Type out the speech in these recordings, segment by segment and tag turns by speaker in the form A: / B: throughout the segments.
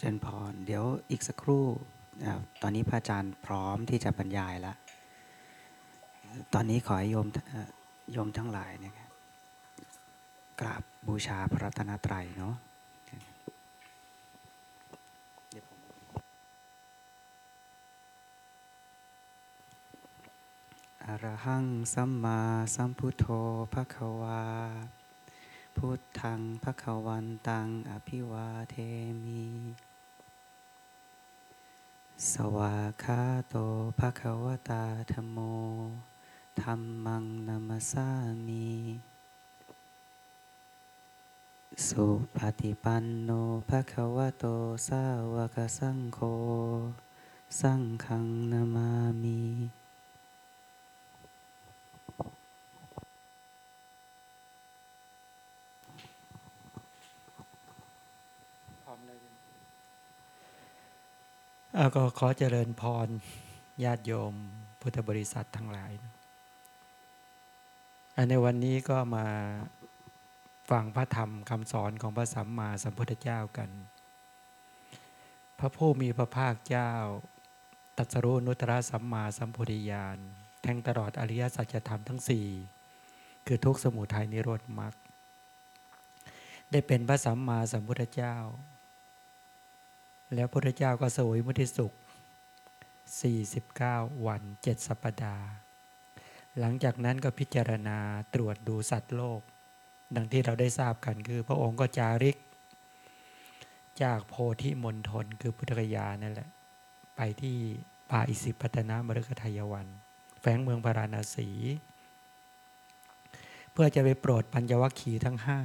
A: เจริญพร เดี๋ยวอีกสักครู่ ตอนนี้พระอาจารย์พร้อมที่จะบรรยายแล้ว ตอนนี้ขอให้โยมโยมทั้งหลายนะครับกราบบูชาพระรัตนตรัยเนาะอรหังสัมมาสัมพุทโธภะคะวา พุทธังภะคะวันตังอภิวาเทมิ สวากาโตภะคะวตาธโมธัมมังนัมสสามิ สุปฏิปันโนภะคะวะโตสาวกสังโฆ สังฆังนามามิ
B: พร้อมเลย เอาก็ขอเจริญพรญาติโยม พุทธบริษัททั้งหลายอันในวันนี้ก็มาฟังพระธรรมคำสอนของพระสัมมาสัมพุทธเจ้ากัน พระผู้มีพระภาคเจ้า ตัสรู้นุตตรสัมมาสัมพุทธญาณแทงตลอดอริยสัจธรรมทั้งสี่คือทุกสมุทัยนิโรธมรรคได้เป็นพระสัมมาสัมพุทธเจ้า แล้วพระพุทธเจ้าก็สวยมุทิสุข 49 วัน 7 สัปดาห์ หลังจากนั้นก็พิจารณาตรวจดูสัตว์โลก ดังที่เราได้ทราบกันคือพระองค์ก็จาริก จากโพธิมณฑลคือพุทธกยานั่นแหละ ไปที่ป่าอิสิปตนามฤคทายวัน แฝงเมืองพาราณสี เพื่อจะไปโปรดปัญญวัคคีทั้งห้า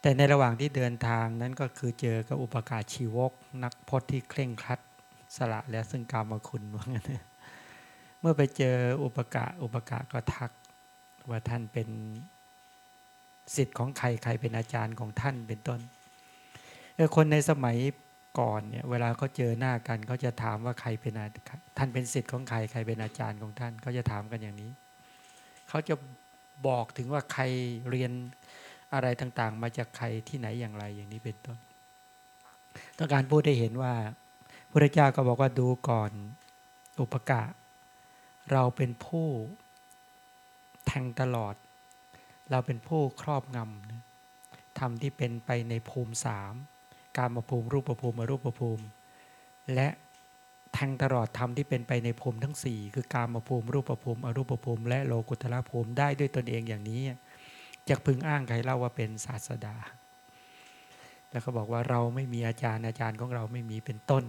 B: แต่ในระหว่างที่เดินทางนั้นก็คือเจอกับอุปการชีวก นักพจน์ที่เคร่งครัดสละและซึ่งกรรมคุณว่างั้นเมื่อไปเจออุปการอุปการก็ทัก ว่าท่านเป็นสิทธิ์ของใครใครเป็นอาจารย์ของท่านเป็นต้นเออคนในสมัยก่อนเนี่ยเวลาเขาเจอหน้ากันเขาจะถามว่าใครเป็นอาท่านเป็นสิทธิ์ของใครใครเป็นอาจารย์ของท่านเขาจะถามกันอย่างนี้เขาจะบอกถึงว่าใครเรียน อะไรต่างๆ มาจากใครที่ไหนอย่างไรอย่างนี้เป็นต้น ต้องการพูดให้เห็นว่าพระเจ้าก็บอกว่าดูก่อนอุปกะ เราเป็นผู้แทงตลอด เราเป็นผู้ครอบงำทำที่เป็นไปในภูมิสามการมาภูมิรูปภูมิอรูปภูมิ และแทงตลอดทำที่เป็นไปในภูมิทั้งสี่คือการมาภูมิรูปภูมิอรูปภูมิ และโลกุตละภูมิได้ด้วยตนเองอย่างนี้ จะพึงอ้างใครเล่าว่าเป็นศาสดา แล้วก็บอกว่าเราไม่มีอาจารย์อาจารย์ของเราไม่มีเป็นต้น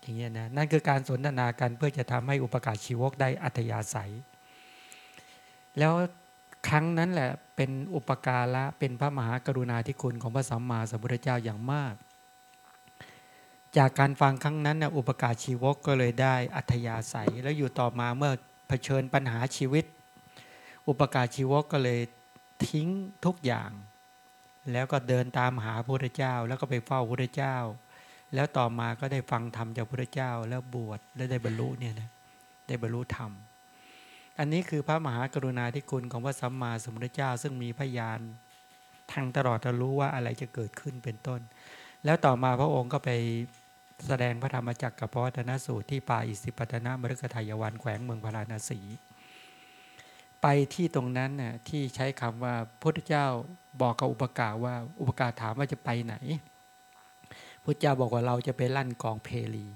B: อย่างเงี้ยนะนั่นคือการสนทนากันเพื่อจะทำให้อุปการชีวกได้อัธยาศัย แล้วครั้งนั้นแหละเป็นอุปการะเป็นพระมหากรุณาธิคุณของพระสัมมาสัมพุทธเจ้าอย่างมาก จากการฟังครั้งนั้นนะอุปการชีวกก็เลยได้อัธยาศัย แล้วอยู่ต่อมาเมื่อเผชิญปัญหาชีวิต อุปการชีวกก็เลย ทิ้งทุกอย่าง แล้วก็เดินตามหาพระพุทธเจ้า แล้วก็ไปเฝ้าพระพุทธเจ้า แล้วต่อมาก็ได้ฟังธรรมจากพระพุทธเจ้า แล้วบวชและได้บรรลุเนี่ยนะได้บรรลุธรรม อันนี้คือพระมหากรุณาธิคุณของพระสัมมาสัมพุทธเจ้า ซึ่งมีพยานทางตลอดจะรู้ว่าอะไรจะเกิดขึ้นเป็นต้น แล้วต่อมาพระองค์ก็ไปแสดงพระธรรมจักรกับพระวัฒนสูตรที่ป่าอิสิปตนามฤคทายวันแขวงเมืองพาราณสี ไปที่ตรงนั้นน่ะที่ใช้คำว่าพระเจ้าบอกกับอุปการว่าอุปการถามว่าจะไปไหนพระเจ้าบอกว่าเราจะไปลั่นกองเพลี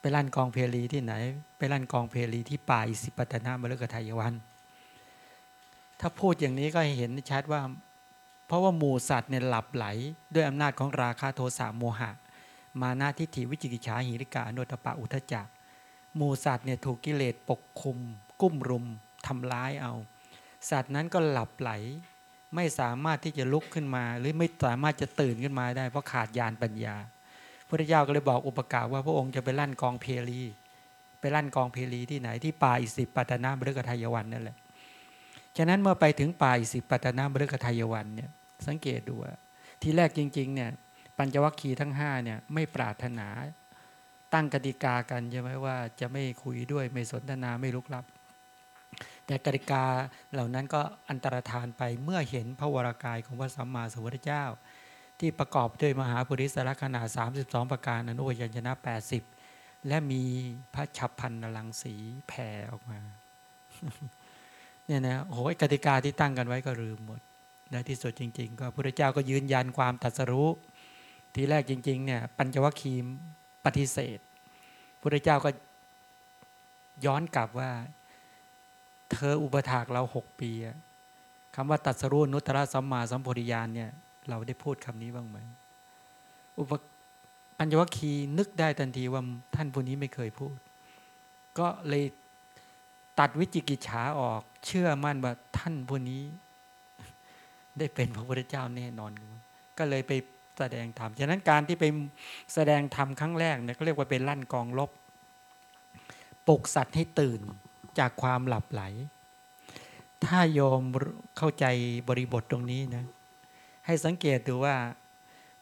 B: ไปลั่นกองเพลีที่ไหน ไปลั่นกองเพลีที่ป่าอิสิปตนามฤคทายวัน ถ้าพูดอย่างนี้ก็เห็นชัดว่า เพราะว่าหมูสัตว์เนี่ยหลับไหล ด้วยอำนาจของราคะโทสะโมหะ มานาทิฏฐิวิจิกิจฉาหิริกาอนุตตปะอุทจจะหมูสัตว์เนี่ยถูกกิเลสปกคุม กุ้มรุม ทำร้ายเอา สัตว์นั้นก็หลับไหล ไม่สามารถที่จะลุกขึ้นมา หรือไม่สามารถจะตื่นขึ้นมาได้ เพราะขาดญาณปัญญาพระเจ้าก็เลยบอกอุปการว่าพระองค์จะไปลั่นกองเพลี ไปลั่นกองเพลีที่ไหนที่ป่าอิสิปตนามฤคทายวันนั่นแหละฉะนั้นเมื่อไปถึงป่าอิสิปตนามฤคทายวันเนี่ยสังเกตดูว่าทีแรกจริงๆเนี่ยปัญจวัคคีย์ทั้ง5เนี่ยไม่ปรารถนาตั้งกติกากันใช่ไหมว่าจะไม่คุยด้วยไม่สนทนาไม่ลุกลับ แต่กติกาเหล่านั้นก็อันตรธานไปเมื่อเห็นพระวรากายของพระสัมมาสัมพุทธเจ้า ที่ประกอบด้วยมหาปุริสละขนาด 32 ประการอนุวัยชนะ 80 และมีพระฉับพันนลังสีแผ่ออกมาเนี่ยนะโอ้ยกติกาที่ตั้งกันไว้ก็ลืมหมดในที่สุดจริง ๆ ก็พระเจ้าก็ยืนยันความตรัสรู้ ทีแรกจริง ๆ เนี่ย ปัญจวัคคีย์ปฏิเสธพระเจ้าก็ย้อนกลับว่า เธออุปถากเราหกปีคำว่าตรัสรู้นุตตรสัมมาสัมโพธิญาณเนี่ย เราได้พูดคำนี้บ้างไหมอุปปัญจวัคคีนึกได้ทันทีว่าท่านผู้นี้ไม่เคยพูด ก็เลยตัดวิจิกิจฉาออก เชื่อมั่นว่าท่านผู้นี้ ได้เป็นพระพุทธเจ้าแน่นอน ก็เลยไปแสดงธรรมฉะนั้นการที่ไปแสดงธรรมครั้งแรกเนี่ยก็เรียกว่าเป็นลั่นกองลบปลุกสัตว์ให้ตื่น จากความหลับไหล ถ้าโยมเข้าใจบริบทตรงนี้นะ ให้สังเกตดูว่า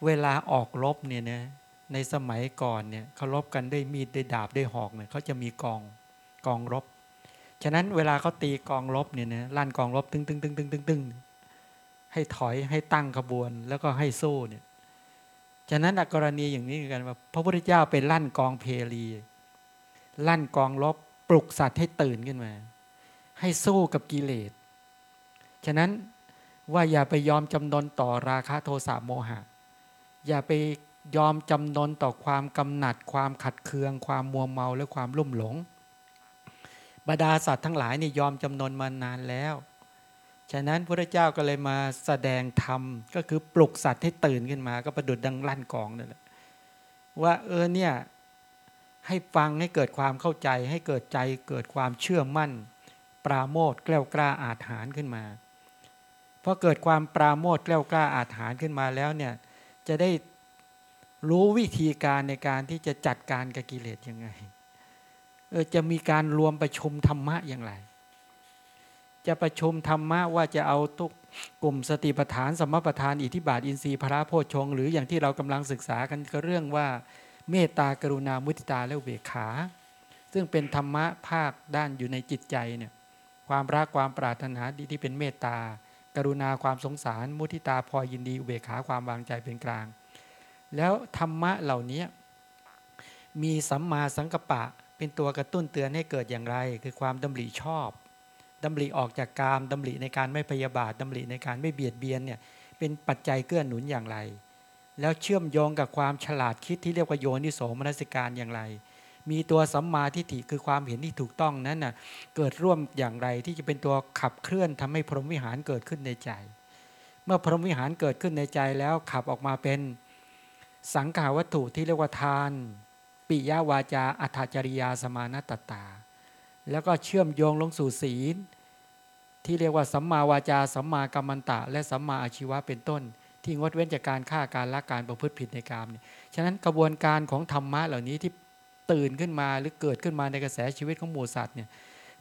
B: เวลาออกรบเนี่ยนะในสมัยก่อนเนี่ยเขารบกันด้วยมีดด้วยดาบด้วยหอกเนี่ยเขาจะมีกองกองรบ ฉะนั้นเวลาเขาตีกองรบเนี่ยนะลั่นกองรบตึงตึงตึงตึงตึงตึงให้ถอยให้ตั้งขบวนแล้วก็ให้สู้เนี่ยฉะนั้นกรณีอย่างนี้กันว่า พระพุทธเจ้าเป็นลั่นกองเพลีลั่นกองรบ ปลุกสัตว์ให้ตื่นขึ้นมา ให้สู้กับกิเลส ฉะนั้นว่าอย่าไปยอมจำนนต่อราคะโทสะโมหะ อย่าไปยอมจำนนต่อความกำหนัด ความขัดเคือง ความมัวเมาและความลุ่มหลงบรรดาสัตว์ทั้งหลายนี่ยอมจำนนมานานแล้ว ฉะนั้นพระเจ้าก็เลยมาแสดงธรรม ก็คือปลุกสัตว์ให้ตื่นขึ้นมา ก็ประดุดดังลั่นกองนั่นแหละว่าเออเนี่ย ให้ฟังให้เกิดความเข้าใจ ให้เกิดใจเกิดความเชื่อมั่น ปราโมทแกล้วกล้าอาถรรพ์ขึ้นมาพอเกิดความปราโมทแกล้วกล้าอาถรรพ์ขึ้นมาแล้วเนี่ยจะได้รู้วิธีการในการที่จะจัดการกับกิเลสยังไงเออจะมีการรวมประชุมธรรมะอย่างไร จะประชุมธรรมะว่าจะเอาทุกกลุ่มสติปัฏฐานสมปัฏฐานอิทธิบาทอินทรีย์พระโพชง หรืออย่างที่เรากำลังศึกษากันก็เรื่องว่า เมตตากรุณามุทิตาและเวขา ซึ่งเป็นธรรมะภาคด้านอยู่ในจิตใจเนี่ยความรักความปรารถนาดีที่เป็นเมตตากรุณาความสงสาร มุทิตาพอยินดีเวขาความวางใจเป็นกลาง แล้วธรรมะเหล่านี้มีสัมมาสังกปะเป็นตัวกระตุ้นเตือนให้เกิดอย่างไร คือความดำริชอบดำริออกจากกามดำริในการไม่พยาบาทดำริในการไม่เบียดเบียนเนี่ยเป็นปัจจัยเกื้อหนุนอย่างไร แล้วเชื่อมโยงกับความฉลาดคิดที่เรียกว่าโยนิโสมนสิการอย่างไร มีตัวสัมมาทิฏฐิคือความเห็นที่ถูกต้องนั้นน่ะเกิดร่วมอย่างไรที่จะเป็นตัวขับเคลื่อนทำให้พรหมวิหารเกิดขึ้นในใจ เมื่อพรหมวิหารเกิดขึ้นในใจแล้วขับออกมาเป็นสังขาวัตถุที่เรียกว่าทาน ปิยาวาจาอัตจริยาสมานตตา แล้วก็เชื่อมโยงลงสู่ศีล ที่เรียกว่าสัมมาวาจาสัมมากัมมันตะ และสัมมาอาชีวะเป็นต้น ที่งดเว้นจากการฆ่าการละการประพฤติผิดในกามเนี่ยฉะนั้นกระบวนการของธรรมะเหล่านี้ที่ตื่นขึ้นมาหรือเกิดขึ้นมาในกระแสชีวิตของหมูสัตว์เนี่ย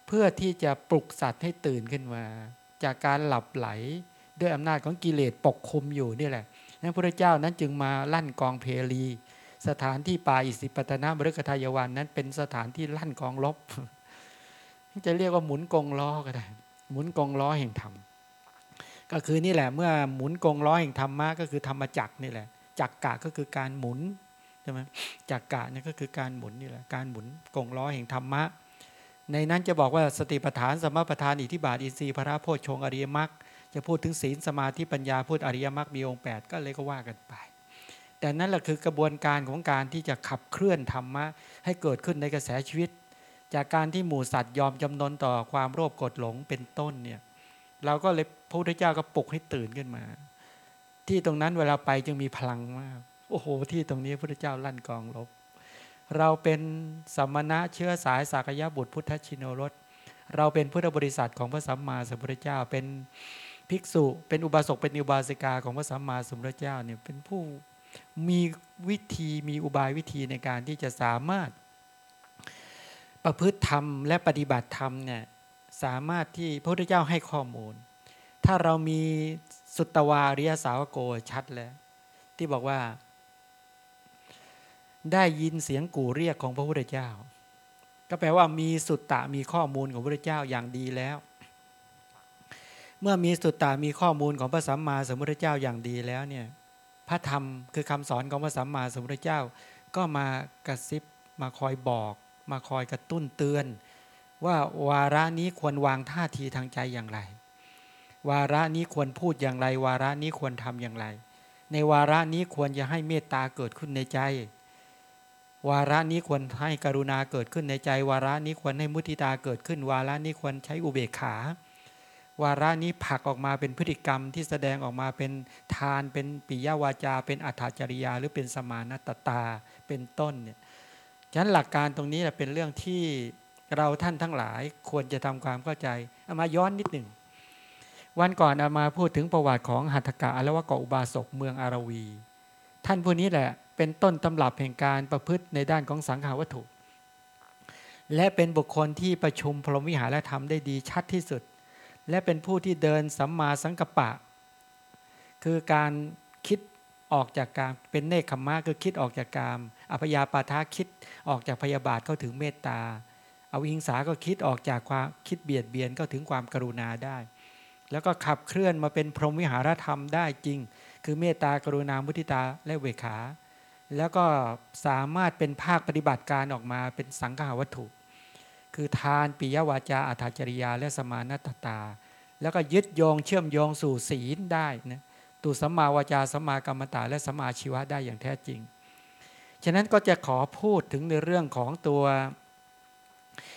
B: เพื่อที่จะปลุกสัตว์ให้ตื่นขึ้นมา จากการหลับไหลด้วยอำนาจของกิเลสปกคลุมอยู่นี่แหละนั้นพระเจ้านั้นจึงมาลั่นกองเพลี สถานที่ป่าอิสิปตนาบริกทายวันนั้นเป็นสถานที่ลั่นกองลบจะเรียกว่าหมุนกองล้อก็ได้ หมุนกองล้อแห่งธรรม ก็คือนี่แหละเมื่อหมุนกงล้อแห่งธรรมะก็คือธรรมจักนี่แหละจักกะก็คือการหมุนใช่ไหมจักกะนี่ก็คือการหมุนนี่แหละการหมุนกงล้อแห่งธรรมะ ในนั้นจะบอกว่าสติปัฏฐานสมปัฏฐานอิทิบาทอินทรีย์พระโพชฌงอริยมรรคจะพูดถึงศีลสมาธิปัญญาพูดอริยมรรคมีองค์8ก็เลยก็ว่ากันไป แต่นั่นแหละคือกระบวนการของการที่จะขับเคลื่อนธรรมะให้เกิดขึ้นในกระแสชีวิต จากการที่หมู่สัตว์ยอมจำนนต่อความโลภกดหลงเป็นต้นเนี่ย เราก็เลยพระพุทธเจ้าก็ปลุกให้ตื่นขึ้นมา ที่ตรงนั้นเวลาไปจึงมีพลังมาก โอ้โห ที่ตรงนี้พระพุทธเจ้าลั่นกองลบ เราเป็นสัมมณะเชื้อสายสากยะบุตรพุทธชินโนรสเราเป็นพุทธบริษัทของพระสัมมาสัมพุทธเจ้าเป็นภิกษุ เป็นอุบาสกเป็นอุบาสิกาของพระสัมมาสัมพุทธเจ้าเนี่ยเป็นผู้มีวิธีมีอุบายวิธีในการที่จะสามารถ ประพฤติธรรมและปฏิบัติธรรมเนี่ย สามารถที่พระพุทธเจ้าให้ข้อมูล ถ้าเรามีสุตตวาริยสาวโกชัดแล้ว ที่บอกว่า ได้ยินเสียงกู่เรียกของพระพุทธเจ้า ก็แปลว่ามีสุตตะมีข้อมูลของพระพุทธเจ้าอย่างดีแล้ว เมื่อมีสุตตะมีข้อมูลของพระสัมมาสัมพุทธเจ้าอย่างดีแล้วเนี่ยพระธรรมคือคำสอนของพระสัมมาสัมพุทธเจ้า ก็มากระซิบมาคอยบอก มาคอยกระตุ้นเตือน ว่าวาระนี้ควรวางท่าทีทางใจอย่างไร วาระนี้ควรพูดอย่างไร วาระนี้ควรทำอย่างไร ในวาระนี้ควรจะให้เมตตาเกิดขึ้นในใจ วาระนี้ควรให้กรุณาเกิดขึ้นในใจ วาระนี้ควรให้มุทิตาเกิดขึ้น วาระนี้ควรใช้อุเบกขา วาระนี้ผลักออกมาเป็นพฤติกรรมที่แสดงออกมาเป็นทาน เป็นปิยวาจา เป็นอัตจริยา หรือเป็นสมานตตา เป็นต้นเนี่ยฉะนั้นหลักการตรงนี้แหละเป็นเรื่องที่ เราท่านทั้งหลายควรจะทำความเข้าใจเอามาย้อนนิดหนึ่ง วันก่อนเอามาพูดถึงประวัติของหัตถกะอรวะเกาะอุบาสกเมืองอารวี ท่านผู้นี้แหละ เป็นต้นตำรับแห่งการประพฤติในด้านของสังขาวัตถุ และเป็นบุคคลที่ประชุมพรหมวิหารธรรมได้ดีชัดที่สุด และเป็นผู้ที่เดินสัมมาสังกัปปะ คือการคิดออกจากการเป็นเนคขมมะคือคิดออกจากกามอภยาปาทาคิดออกจากพยาบาทเข้าถึงเมตตา อวิหิงสาก็คิดออกจากความคิดเบียดเบียนเข้าถึงความกรุณาได้ แล้วก็ขับเคลื่อนมาเป็นพรหมวิหารธรรมได้จริง คือเมตตากรุณามุทิตาและเวขา แล้วก็สามารถเป็นภาคปฏิบัติการออกมาเป็นสังฆาวัตถุ คือทานปิยวาจาอัตจริยาและสมานัตตา แล้วก็ยึดโยงเชื่อมโยงสู่ศีลได้นะตูสัมมาวาจาสัมมากรรมตาและสัมมาชีวะได้อย่างแท้จริง ฉะนั้นก็จะขอพูดถึงในเรื่องของตัว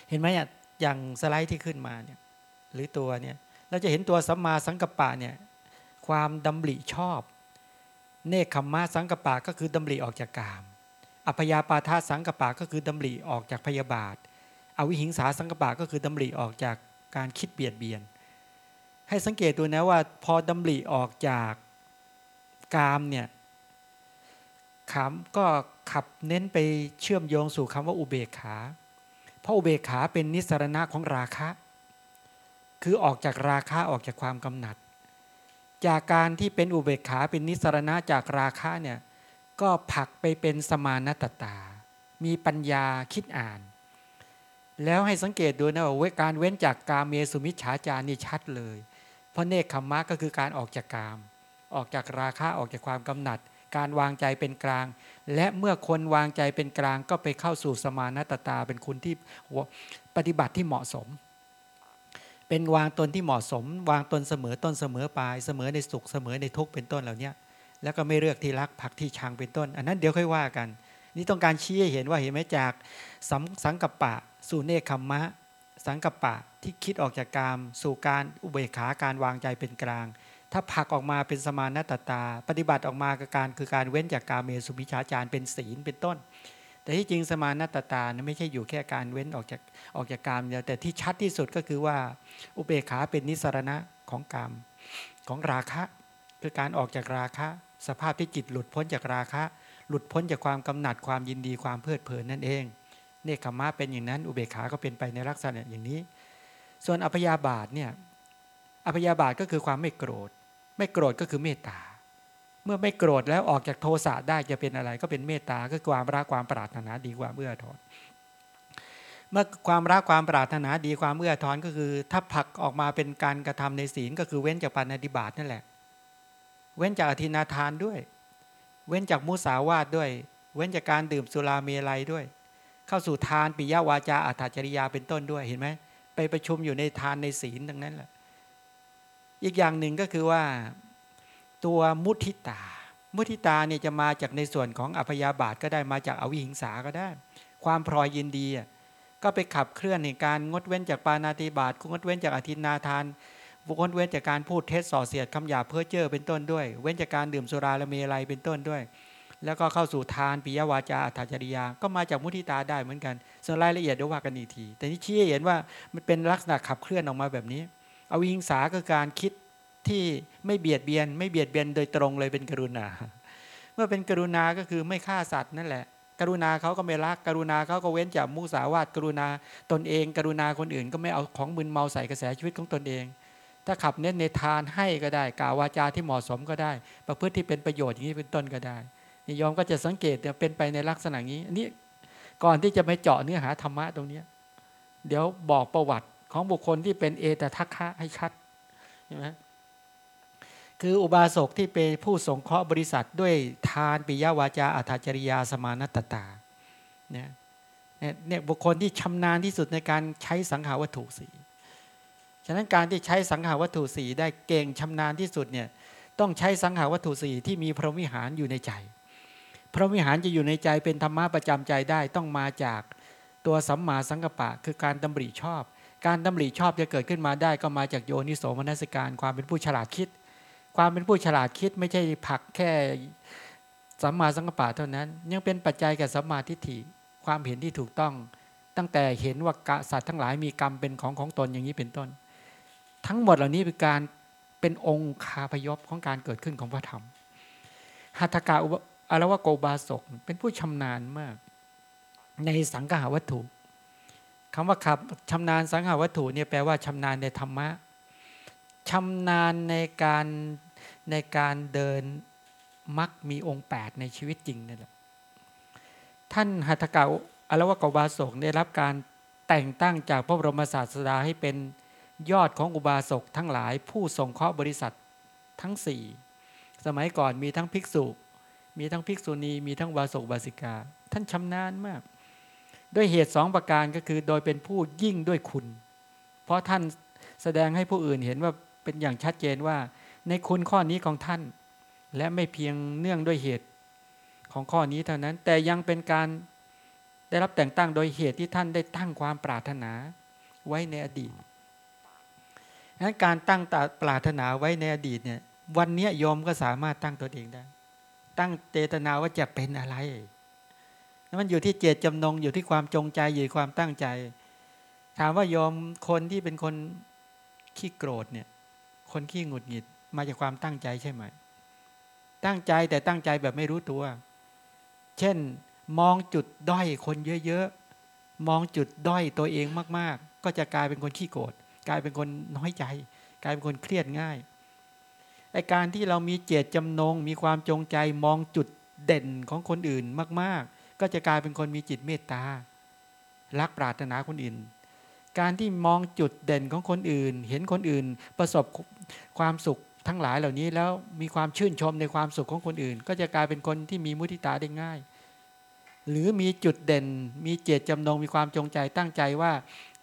B: เห็นไหมอะอย่างสไลด์ที่ขึ้นมาเนี่ยหรือตัวเนี่ยเราจะเห็นตัวสัมมาสังกัปปะเนี่ยความดำริชอบ เนคขมมะสังกปะก็คือดำริออกจากกาม อัพยาปาทาสังกปะก็คือดำริออกจากพยาบาท อวิหิงสาสังกปะก็คือดำริออกจากการคิดเบียดเบียน ให้สังเกตดูนะว่าพอดำริออกจากกามเนี่ยขำก็ขับเน้นไปเชื่อมโยงสู่คำว่าอุเบกขา ราะอุเบกขาเป็นนิสรณะของราคะ คือออกจากราคะออกจากความกำหนัด จากการที่เป็นอุเบกขาเป็นนิสรณะจากราคะเนี่ยก็ผลักไปเป็นสมานตตา มีปัญญาคิดอ่าน แล้วให้สังเกตดูนะว่าเวการเว้นจากกามเมสุมิจฉาจารนี่ชัดเลย เพราะเนคขมมะก็คือการออกจากกาม ออกจากราคะออกจากความกำหนัด การวางใจเป็นกลาง และเมื่อคนวางใจเป็นกลางก็ไปเข้าสู่สมานตตาเป็นคุณที่ปฏิบัติที่เหมาะสม เป็นวางตนที่เหมาะสม วางตนเสมอต้นเสมอปลายเสมอในสุขเสมอในทุกข์เป็นต้นเหล่านี้แล้วก็ไม่เลือกที่รักผักที่ชังเป็นต้น อันนั้นเดี๋ยวค่อยว่ากัน นี่ต้องการชี้ให้เห็นว่าเห็นไหมจากสังสังกัปปะ สู่เนคขมมะ สังกัปปะที่คิดออกจากกามสู่การอุเบกขาการวางใจเป็นกลาง ถ้าผักออกมาเป็นสมานตตา ปฏิบัติออกมากับการคือการเว้นจากกาเมสุมิชฌาจารเป็นศีลเป็นต้น แต่ที่จริงสมานตตานะไม่ใช่อยู่แค่การเว้นออกจากออกจากกามเดียวแต่ที่ชัดที่สุดก็คือว่าอุเบกขาเป็นนิสรณะของกามของราคะ คือการออกจากราคะ สภาพที่จิตหลุดพ้นจากราคะ หลุดพ้นจากความกำหนัดความยินดีความเพลิดเพลินนั่นเองเนคขมะเป็นอย่างนั้นอุเบกขาก็เป็นไปในลักษณะอย่างนี้ ส่วนอัพยาบาทเนี่ยอัพยาบาทก็คือความไม่โกรธ ไม่โกรธก็คือเมตตา เมื่อไม่โกรธแล้วออกจากโทสะได้จะเป็นอะไรก็เป็นเมตตาก็ความรักความปรารถนาดีความเอื้อทอนเมื่อความรักความปรารถนาดีความเอื้อทอนก็คือ ถ้าผลักออกมาเป็นการกระทำในศีลก็คือเว้นจากปานาติบาตนั่นแหละ เว้นจากอธินาทานด้วย เว้นจากมุสาวาทด้วย เว้นจากการดื่มสุราเมลัยด้วย เข้าสู่ทานปิยวาจาอัตจริยาเป็นต้นด้วยเห็นไหมไปประชุมอยู่ในทานในศีลดังนั้นแหละ อีกอย่างหนึ่งก็คือว่าตัวมุทิตา มุทิตาเนี่ยจะมาจากในส่วนของอัพยาบาทก็ได้มาจากอวิหิงสาก็ได้ ความพลอยยินดีก็ไปขับเคลื่อนในการงดเว้นจากปานาติบาตงดเว้นจากอธินาทานงดเว้นจากการพูดเท็จส่อเสียดคำหยาเพ้อเจ้อเป็นต้นด้วย เว้นจากการดื่มสุราและเมลัยเป็นต้นด้วย แล้วก็เข้าสู่ทานปิยวาจาอัตจริยา ก็มาจากมุทิตาได้เหมือนกัน ส่วนรายละเอียดเดี๋ยวว่ากันอีกที แต่นี่ชี้เห็นว่ามันเป็นลักษณะขับเคลื่อนออกมาแบบนี้ อวิหิงสาก็การคิดที่ไม่เบียดเบียน ไม่เบียดเบียนโดยตรงเลยเป็นกรุณา เมื่อเป็นกรุณาก็คือไม่ฆ่าสัตว์นั่นแหละ กรุณาเขาก็ไม่รัก กรุณาเขาก็เว้นจากมุสาวาทกรุณาตนเอง กรุณาคนอื่น ก็ไม่เอาของมึนเมาใส่กระแสชีวิตของตนเอง ถ้าขับเน้นในทานให้ก็ได้กล่าววาจาที่เหมาะสมก็ได้ ประพฤติที่เป็นประโยชน์อย่างนี้เป็นต้นก็ได้นิยมก็จะสังเกตเป็นไปในลักษณะนี้อันนี้ก่อนที่จะไปเจาะเนื้อหาธรรมะตรงนี้ เดี๋ยวบอกประวัติ ของบุคคลที่เป็นเอตทัคคะให้ชัดใช่ไหมคืออุบาสกที่เป็นผู้สงเคราะห์บริษัทด้วยทานปิยวาจาอัตจริยาสมานตตาเนี่ยเนี่ยบุคคลที่ชำนาญที่สุดในการใช้สังหาวัตถุสีฉะนั้นการที่ใช้สังหาวัตถุสีได้เก่งชำนาญที่สุดเนี่ยต้องใช้สังหาวัตถุสีที่มีพรหมวิหารอยู่ในใจ พรหมวิหารจะอยู่ในใจเป็นธรรมะประจำใจได้ต้องมาจากตัวสัมมาสังกปปะคือการดำริชอบ การดำริชอบจะเกิดขึ้นมาได้ก็มาจากโยนิโสมนสิการความเป็นผู้ฉลาดคิด ความเป็นผู้ฉลาดคิดไม่ใช่ผักแค่สัมมาสังกปะเท่านั้น ยังเป็นปัจจัยแกับสัมมาทิฏฐิความเห็นที่ถูกต้อง ตั้งแต่เห็นว่าสัตว์ทั้งหลายมีกรรมเป็นของของตนอย่างนี้เป็นต้น ทั้งหมดเหล่านี้เป็นการเป็นองค์คาพยพของการเกิดขึ้นของพระธรรมหัตถกาอุบอารวะโกบาศกเป็นผู้ชำนาญมาก ในสังหาวัตถุ คำว่าขับชำนาญสังหาวัตถุเนี่ยแปลว่าชำนาญในธรรมะชำนาญในการในการเดินมักมีองค์ 8 ในชีวิตจริงนี่แหละท่านหัตถกาอารวกบาศกได้รับการแต่งตั้งจากพระบรมศาสดาให้เป็นยอดของอุบาสกทั้งหลายผู้สงเคราะห์บริษัททั้งสี่สมัยก่อนมีทั้งภิกษุ มีทั้งภิกษุณี มีทั้งวาสกบาสิกา ท่านชำนาญมาก ด้วยเหตุสองประการก็คือโดยเป็นผู้ยิ่งด้วยคุณ เพราะท่านแสดงให้ผู้อื่นเห็นว่าเป็นอย่างชัดเจนว่า ในคุณข้อนี้ของท่าน และไม่เพียงเนื่องด้วยเหตุของข้อนี้เท่านั้น แต่ยังเป็นการได้รับแต่งตั้งโดยเหตุที่ท่านได้ตั้งความปรารถนาไว้ในอดีตนั้นการตั้งปรารถนาไว้ในอดีตเนี่ยวันนี้โยมก็สามารถตั้งตัวเองได้ ตั้งเจตนาว่าจะเป็นอะไร มันอยู่ที่เจตจำนงอยู่ที่ความจงใจอยู่ที่ความตั้งใจ ถามว่ายอมคนที่เป็นคนขี้โกรธเนี่ย คนขี้หงุดหงิดมาจากความตั้งใจใช่ไหม ตั้งใจแต่ตั้งใจแบบไม่รู้ตัว เช่น มองจุดด้อยคนเยอะๆ มองจุดด้อยตัวเองมากๆ ก็จะกลายเป็นคนขี้โกรธกลายเป็นคนน้อยใจ กลายเป็นคนเครียดง่ายไอการที่เรามีเจตจำนง มีความจงใจมองจุดเด่นของคนอื่นมากๆ ก็จะกลายเป็นคนมีจิตเมตตา รักปรารถนาคนอื่น การที่มองจุดเด่นของคนอื่น เห็นคนอื่น ประสบความสุขทั้งหลายเหล่านี้แล้วมีความชื่นชมในความสุขของคนอื่น ก็จะกลายเป็นคนที่มีมุทิตาได้ง่าย หรือมีจุดเด่น มีเจตจำนงมีความจงใจตั้งใจว่า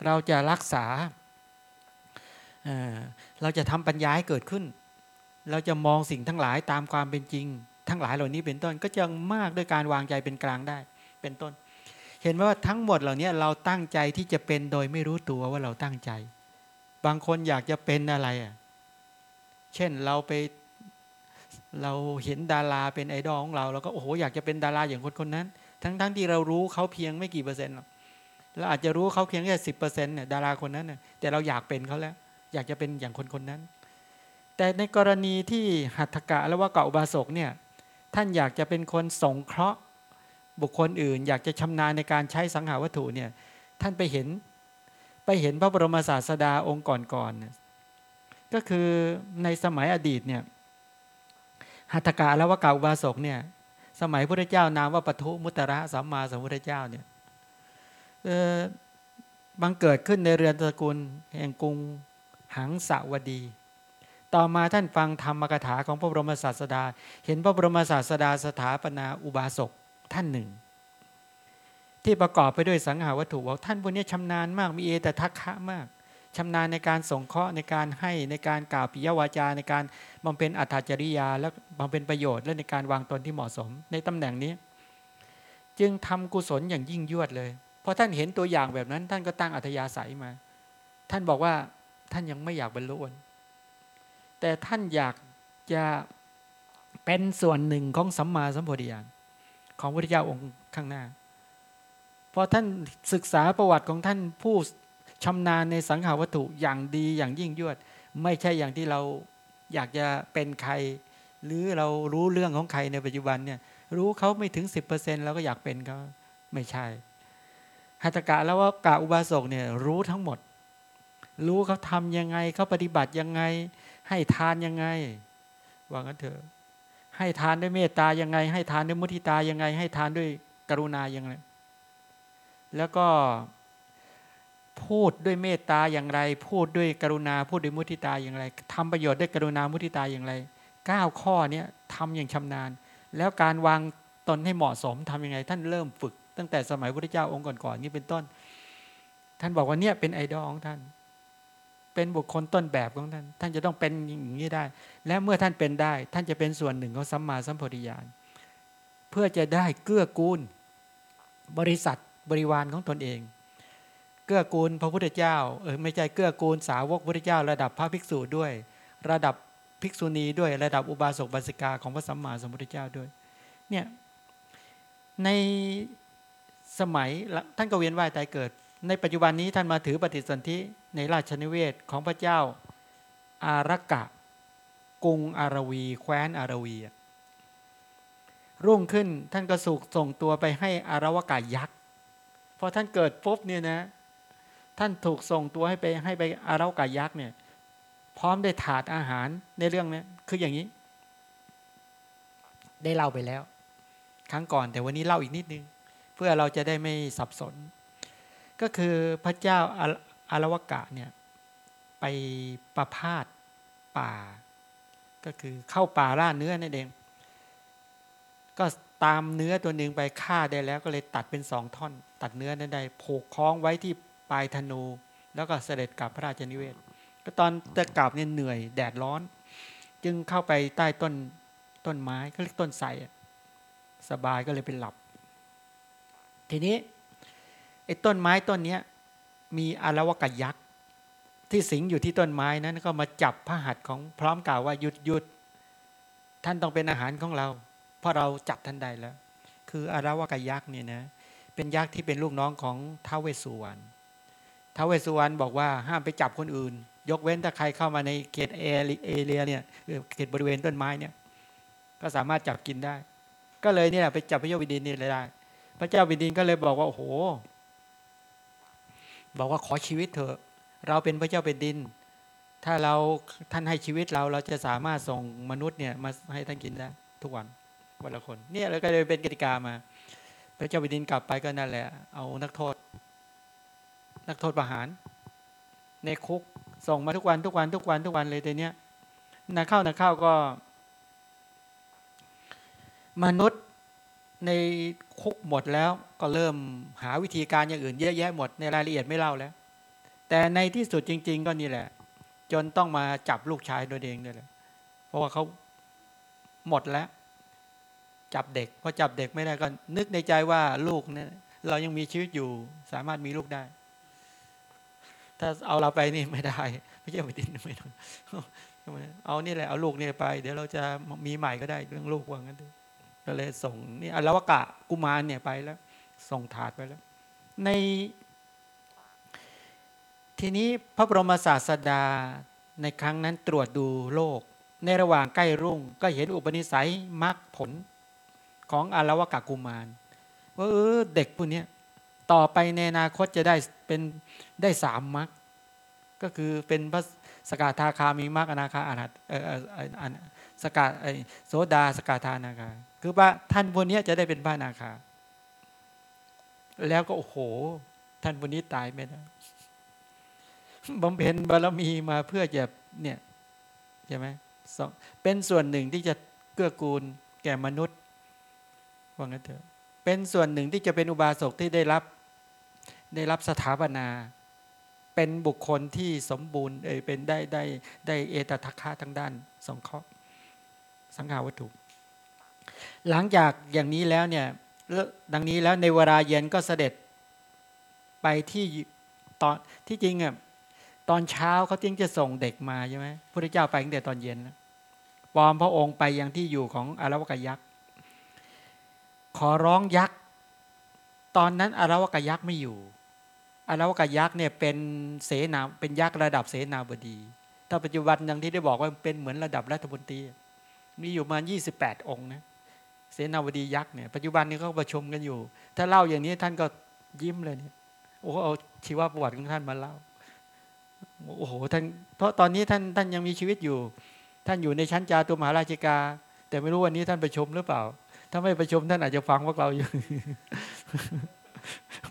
B: เราจะรักษาเราจะทำปัญญาให้เกิดขึ้น เราจะมองสิ่งทั้งหลายตามความเป็นจริง ทั้งหลายเหล่านี้เป็นต้นก็จะมากด้วยการวางใจเป็นกลางได้ เป็นต้น เห็นว่าทั้งหมดเหล่านี้เราตั้งใจที่จะเป็นโดยไม่รู้ตัวว่าเราตั้งใจ บางคนอยากจะเป็นอะไรอะเช่นเราไปเราเห็นดาราเป็นไอดอลของเราเราก็โอ้โหอยากจะเป็นดาราอย่างคนคนนั้น ทั้งๆทที่เรารู้เขาเพียงไม่กี่เปอร์เซ็นต์หรอกเราอาจจะรู้เขาเพียงแค่สิบเปอร์เซ็นต์เนี่ยดาราคนนั้นเนี่ยแต่เราอยากเป็นเขาแล้ว อยากจะเป็นอย่างคนคนนั้น แต่ในกรณีที่หัตถกะและว่าเก่าบาศกเนี่ย ท่านอยากจะเป็นคนสงเคราะห์บุคคลอื่น อยากจะชำนาญในการใช้สังหาวัตถุเนี่ยท่านไปเห็นไปเห็นพระบรมศาสดาองค์ก่อนๆก็คือในสมัยอดีตเนี่ยหัตถกะและว่าเก่าบาศกเนี่ยสมัยพระเจ้านามว่าปทุมุตระสัมมาสัมพุทธเจ้าเนี่ยบังเกิดขึ้นในเรือนตระกูลแห่งกรุงหังสาวดี ต่อมาท่านฟังธรรมกถาของพระบรมศาสดา เห็นพระบรมศาสดาสถาปนาอุบาสกท่านหนึ่ง ที่ประกอบไปด้วยสังหาวัตถุบอกท่านพวกนี้ชำนาญมากมีเอตทัคคะมากชำนาญในการสงเคราะห์ในการให้ในการกล่าวปิยวาจาในการบำเพ็ญอัตจริยา และบำเพ็ญประโยชน์และในการวางตนที่เหมาะสม ในตำแหน่งนี้ จึงทำกุศลอย่างยิ่งยวดเลยพอท่านเห็นตัวอย่างแบบนั้น ท่านก็ตั้งอัธยาศัยมา ท่านบอกว่าท่านยังไม่อยากบรรลุ แต่ท่านอยากจะเป็นส่วนหนึ่งของสัมมาสัมโพธิญาณของพระพุทธเจ้าองค์ข้างหน้าพอท่านศึกษาประวัติของท่านผู้ชำนาญในสังหาวัตถุอย่างดีอย่างยิ่งยวด ไม่ใช่อย่างที่เราอยากจะเป็นใคร หรือเรารู้เรื่องของใครในปัจจุบันเนี่ยรู้เขาไม่ถึง 10%เราก็อยากเป็นเขาไม่ใช่หัตถกะแล้วว่ากาอุบาสกเนี่ยรู้ทั้งหมด รู้เขาทำยังไงเขาปฏิบัติยังไง ให้ทานยังไง ว่างั้นเถอะ ให้ทานด้วยเมตตายังไง ให้ทานด้วยมุทิตายังไง ให้ทานด้วยกรุณายังไง แล้วก็พูดด้วยเมตตาอย่างไร พูดด้วยกรุณา พูดด้วยมุทิตาอย่างไรทำประโยชน์ด้วยกรุณา มุทิตาอย่างไร 9 ข้อเนี้ทำอย่างชำนาญ แล้วการวางตนให้เหมาะสมทำยังไง ท่านเริ่มฝึก ตั้งแต่สมัยพระพุทธเจ้าองค์ก่อนๆนี่เป็นต้น ท่านบอกว่าเนี่ยเป็นไอดอลของท่าน เป็นบุคคลต้นแบบของท่าน ท่านจะต้องเป็นอย่างนี้ได้ และเมื่อท่านเป็นได้ ท่านจะเป็นส่วนหนึ่งของสัมมาสัมปวิญาณเพื่อจะได้เกื้อกูล บริษัทบริวารของตนเอง เกื้อกูลพระพุทธเจ้าเออไม่ใช่เกื้อกูลสาวกพุทธเจ้า ระดับพระภิกษุด้วย ระดับภิกษุณีด้วยระดับอุบาสกบาสิกาของพระสัมมาสัมพุทธเจ้าด้วยเนี่ยในสมัยท่านก็เวียนว่ายตายเกิด ในปัจจุบันนี้ท่านมาถือปฏิสนธิในราชนิเวศของพระเจ้าอารักกะกรุงอารวี แคว้นอารวี รุ่งขึ้นท่านก็สุกส่งตัวไปให้อารวกายักษ์พอท่านเกิดปุ๊บเนี่ยนะ ท่านถูกส่งตัวให้ไปให้ไปอารวกายักษ์เนี่ย พร้อมได้ถาดอาหารในเรื่องนี้คืออย่างนี้ ได้เล่าไปแล้ว ครั้งก่อนแต่วันนี้เล่าอีกนิดนึง เพื่อเราจะได้ไม่สับสน ก็คือพระเจ้าอารวกะเนี่ยไปประพาสป่า ก็คือเข้าป่าล่าเนื้อนั่นเองก็ตามเนื้อตัวหนึ่งไปฆ่าได้แล้วก็เลยตัดเป็นสองท่อน ตัดเนื้อนั้นได้ผูกคล้องไว้ที่ปลายธนู แล้วก็เสด็จกลับพระราชนิเวศ ก็ตอนจะกลับเนี่ยเหนื่อยแดดร้อน จึงเข้าไปใต้ต้นต้นไม้ก็เรียกต้นไทรสบายก็เลยเป็นหลับ ทีนี้ ไอ้ต้นไม้ต้นเนี้ยมีอารวกยักษ์ที่สิงอยู่ที่ต้นไม้นั้นก็มาจับพระหัตถ์ของพร้อมกล่าวว่าหยุดหยุดท่านต้องเป็นอาหารของเรา เพราะเราจับท่านได้แล้ว คืออารวกยักษ์เนี่ยนะเป็นยักษ์ที่เป็นลูกน้องของท้าวเวสสุวรรณท้าวเวสสุวรรณบอกว่าห้ามไปจับคนอื่น ยกเว้นถ้าใครเข้ามาในเขตเอเรียเนี่ยเขตบริเวณต้นไม้เนี่ยก็สามารถจับกินได้ ก็เลยเนี่ยไปจับพระเจ้าวิดินนี่เลยได้ พระเจ้าวิดินก็เลยบอกว่าโอ้โห บอกว่าขอชีวิตเถอะ เราเป็นพระเจ้าเป็นดิน ถ้าเราท่านให้ชีวิตเราเราจะสามารถส่งมนุษย์เนี่ยมาให้ท่านกินได้ทุกวันวันละคนเนี่ยแล้วก็เลยเป็นกติกามา พระเจ้าวิดินกลับไปก็นั่นแหละ เอานักโทษ นักโทษประหาร ในคุกส่งมาทุกวันทุกวันทุกวันทุกวันเลยแต่เนี้ยนักเข้านักเข้าก็ มนุษย์ ในคุกหมดแล้วก็เริ่มหาวิธีการอย่างอื่นเยอะแยะหมดในรายละเอียดไม่เล่าแล้ว แต่ในที่สุดจริง ๆ ก็นี่แหละ จนต้องมาจับลูกชายตัวเองด้วยแหละเพราะว่าเขาหมดแล้ว จับเด็กพอจับเด็กไม่ได้ก็นึกในใจว่าลูกเนี่ยเรายังมีชีวิตอยู่สามารถมีลูกได้ ถ้าเอาเราไปนี่ไม่ได้ ไม่ใช่ไปดินไม่ได้เอานี่แหละเอาลูกนี่ไป เดี๋ยวเราจะมีใหม่ก็ได้เรื่องลูกว่างั้นด้วย ก็เลยส่งนี่อรวกะกุมารเนี่ยไปแล้ว ส่งถาดไปแล้ว ใน ทีนี้พระบรมศาสดาในครั้งนั้นตรวจดูโลก ในระหว่างใกล้รุ่ง ก็เห็นอุปนิสัยมรรคผลของอรวกะกุมารว่าเออเด็กพวกนี้ต่อไปในอนาคตจะได้เป็นได้สามมรรคก็คือเป็นพระสกทาคามีมรรคอนาคาอรหัตเออ สกาโสดาสกาทานาคา คือว่าท่านพวกนี้จะได้เป็นพระนาคา แล้วก็โอ้โห ท่านพวกนี้ตายไม่ได้บำเพ็ญบารมีมาเพื่อจะเนี่ยใช่ไหมเป็นส่วนหนึ่งที่จะเกื้อกูลแก่มนุษย์ว่างั้นเถอะเป็นส่วนหนึ่งที่จะเป็นอุบาสกที่ได้รับ ได้รับสถาปนา เป็นบุคคลที่สมบูรณ์เออเป็นได้ได้ได้เอตทัคคะทั้งด้านสองข้อ สังขาวัตถุ หลังจากอย่างนี้แล้วเนี่ยดังนี้แล้วในเวลาเย็นก็เสด็จไปที่ตอนที่จริงอะตอนเช้าเขาจึงจะส่งเด็กมาใช่ไหมพระเจ้าไปตั้งแต่ตอนเย็นแล้วปลอมพระองค์ไปยังที่อยู่ของอารวกยักษ์ ขอร้องยักษ์ตอนนั้นอารวกยักษ์ไม่อยู่อารวกยักษ์เนี่ยเป็นเสนาเป็นยักษ์ระดับเสนาบดี ถ้าปัจจุบันอย่างที่ได้บอกว่าเป็นเหมือนระดับรัฐมนตรี มีอยู่มา28 องค์นะเสนาวดียักษ์เนี่ยปัจจุบันนี้เขาประชุมกันอยู่ ถ้าเล่าอย่างนี้ท่านก็ยิ้มเลยเนี่ยโอ้เอาชีวประวัติของท่านมาเล่าโอ้โหท่านเพราะตอนนี้ท่านท่านยังมีชีวิตอยู่ ท่านอยู่ในชั้นจาตุมหาราชิกา แต่ไม่รู้วันนี้ท่านประชุมหรือเปล่า ถ้าไม่ประชุมท่านอาจจะฟังพวกเราอยู่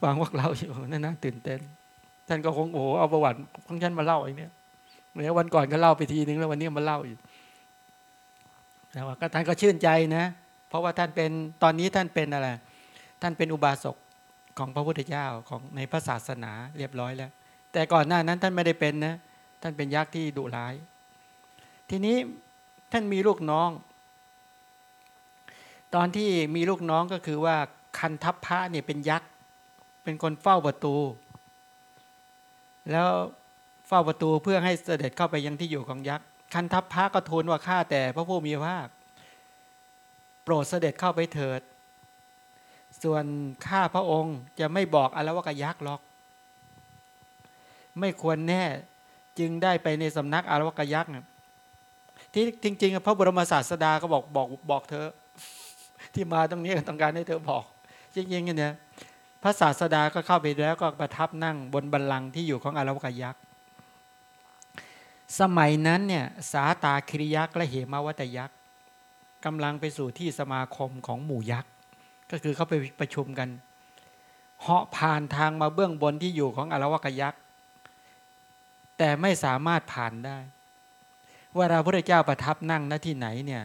B: ฟังพวกเราอยู่นั่นนะตื่นเต้น ท่านก็คงโอ้เอาประวัติของท่านมาเล่าอีกเนี่ยเมื่อวันก่อนก็เล่าไปทีนึงแล้ววันนี้มาเล่าอีก แต่ว่าก็ท่านก็ชื่นใจนะ เพราะว่าท่านเป็นตอนนี้ท่านเป็นอะไรท่านเป็นอุบาสกของพระพุทธเจ้าของในพระศาสนาเรียบร้อยแล้ว แต่ก่อนหน้านั้นท่านไม่ได้เป็นนะท่านเป็นยักษ์ที่ดุร้าย ทีนี้ท่านมีลูกน้อง ตอนที่มีลูกน้องก็คือว่าคันทัพพระเนี่ยเป็นยักษ์เป็นคนเฝ้าประตู แล้วเฝ้าประตูเพื่อให้เสด็จเข้าไปยังที่อยู่ของยักษ์ คันทัพพระก็ทูลว่าข้าแต่พระผู้มีพระภาค โปรดเสด็จเข้าไปเถิด ส่วนข้าพระองค์จะไม่บอกอารวกยักษ์หรอก ไม่ควรแน่จึงได้ไปในสำนักอารวกยักษ์น่ะที่จริง ๆ พระบรมศาสดาก็บอกบอกบอกเธอ ที่มาตรงนี้ต้องการให้เธอบอก จริงๆเนี่ยพระศาสดาก็เข้าไปแล้วก็ประทับนั่งบนบัลลังก์ที่อยู่ของอารวกยักษ์ สมัยนั้นเนี่ยสาตาคริยักษ์และเหมวัตยักษ์กำลังไปสู่ที่สมาคมของหมู่ยักษ์ก็คือเขาไปประชุมกันเหาะผ่านทางมาเบื้องบนที่อยู่ของอารวกยักษ์แต่ไม่สามารถผ่านได้เวลาพระเจ้าประทับนั่งณที่ไหนเนี่ย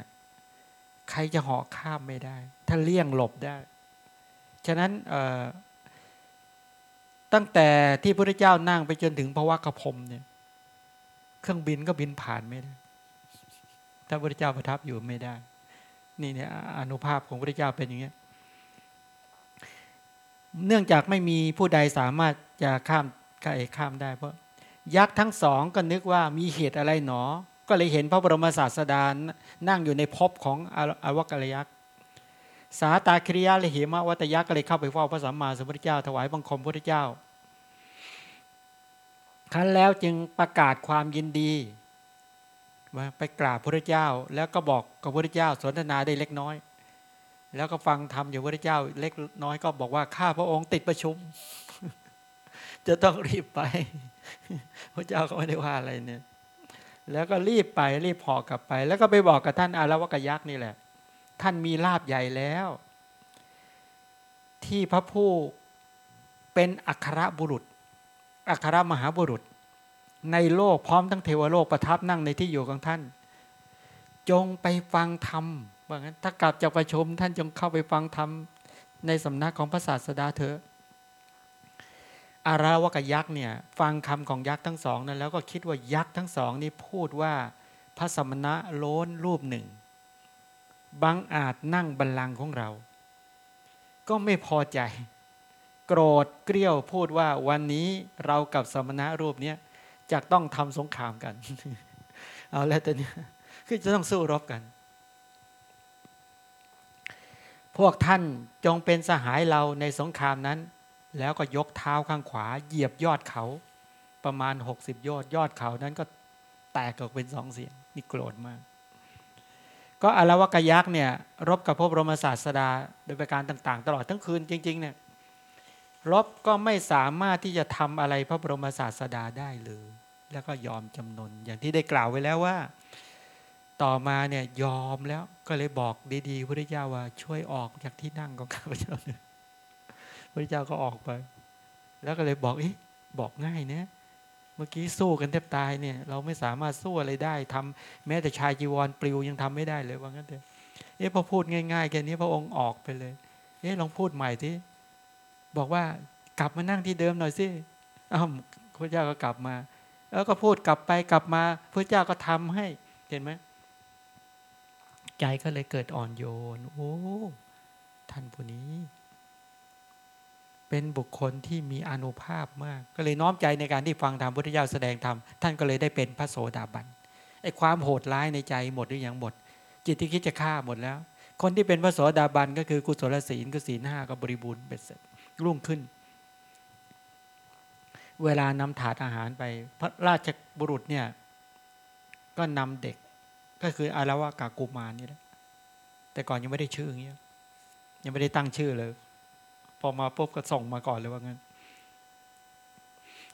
B: ใครจะเหาะข้ามไม่ได้ ถ้าเลี่ยงหลบได้ ฉะนั้นตั้งแต่ที่พระเจ้านั่งไปจนถึงพระวักพรมเนี่ย เครื่องบินก็บินผ่านไม่ได้ถ้าพระเจ้าประทับอยู่ไม่ได้ นี่เนี่ยอนุภาพของพระเจ้าเป็นอย่างนี้เนื่องจากไม่มีผู้ใดสามารถจะข้ามข้ามได้ เพราะยักษ์ทั้งสองก็นึกว่ามีเหตุอะไรหนอ ก็เลยเห็นพระบรมศาสดานั่งอยู่ในภพของอวกรยักษ์สาตาคริยาและเหมวัตยักษ์ก็เลยเข้าไปเฝ้าพระสัมมาสัมพุทธเจ้าถวายบังคมพระเจ้า ครั้นแล้วจึงประกาศความยินดีว่าไปกราบพระเจ้า แล้วก็บอกกับพระเจ้าสนทนาได้เล็กน้อย แล้วก็ฟังธรรมอยู่พระเจ้าเล็กน้อยก็บอกว่าข้าพระองค์ติดประชุม จะต้องรีบไป พระเจ้าก็ไม่ได้ว่าอะไรเนี่ย แล้วก็รีบไปรีบพอกลับไป แล้วก็ไปบอกกับท่านอารวกยักษ์นี่แหละ ท่านมีลาบใหญ่แล้ว ที่พระผู้เป็นอัครบุรุษ อัครมหาบุรุษ ในโลกพร้อมทั้งเทวโลกประทับนั่งในที่อยู่ของท่าน จงไปฟังธรรมว่างั้นถ้ากลับจากประชุมท่านจงเข้าไปฟังธรรมในสำนักของพระศาสดาเถอะอาราวกยักษ์เนี่ยฟังคำของยักษ์ทั้งสองนั้นแล้วก็คิดว่ายักษ์ทั้งสองนี่พูดว่าพระสมณะโล้นรูปหนึ่งบังอาจนั่งบัลลังก์ของเรา ก็ไม่พอใจ โกรธเกลี้ยวพูดว่าวันนี้เรากับสมณะรูปนี้จะต้องทำสงครามกัน เอาแล้วแต่เนี่ยคือจะต้องสู้รบกัน พวกท่านจงเป็นสหายเราในสงครามนั้น แล้วก็ยกเท้าข้างขวา เหยียบยอดเขาประมาณ 60 ยอดยอดเขานั้นก็แตกออกเป็นสองเสียงนี่โกรธมาก ก็อารวกยักษ์เนี่ยรบกับพระบรมศาสดาโดยประการต่าง ๆ ตลอดทั้งคืนจริงๆเนี่ย รบก็ไม่สามารถที่จะทำอะไรพระบรมศาสดาได้เลย แล้วก็ยอมจำนนอย่างที่ได้กล่าวไว้แล้วว่า ต่อมาเนี่ยยอมแล้วก็เลยบอกดีๆพระเจ้าว่าช่วยออกจากที่นั่งของข้าพเจ้าพระเจ้าก็ออกไป แล้วก็เลยบอกอีบอกง่ายนะเมื่อกี้สู้กันแทบตายเนี่ย เราไม่สามารถสู้อะไรได้ทำแม้แต่ชายจีวรปลิวยังทำไม่ได้เลยว่างั้นเถอะเอ๊ะพอพูดง่ายๆแค่นี้พระองค์ออกไปเลย เอ๊ะลองพูดใหม่ที่ บอกว่ากลับมานั่งที่เดิมหน่อยสิอ้าวพระเจ้าก็กลับมา แล้วก็พูดกลับไปกลับมาพระเจ้าก็ทำให้ เห็นไหมใจก็เลยเกิดอ่อนโยน โอ้ท่านผู้นี้ เป็นบุคคลที่มีอนุภาพมาก ก็เลยน้อมใจในการที่ฟังธรรมพุทธเจ้าแสดงธรรมท่านก็เลยได้เป็นพระโสดาบันไอ้ความโหดร้ายในใจหมดหรือยังหมด จิตที่คิดจะฆ่าหมดแล้ว คนที่เป็นพระโสดาบันก็คือกุศลศีลกุศีลห้าก็บริบูรณ์เบ็ดเสร็จ รุ่งขึ้น เวลานำถาดอาหารไป พระราชบุรุษเนี่ย ก็นำเด็ก ก็คืออารวากากุมารนี่แหละแต่ก่อนยังไม่ได้ชื่ออย่างเงี้ยยังไม่ได้ตั้งชื่อเลย พอมาปุ๊บก็ส่งมาก่อนเลยว่างั้น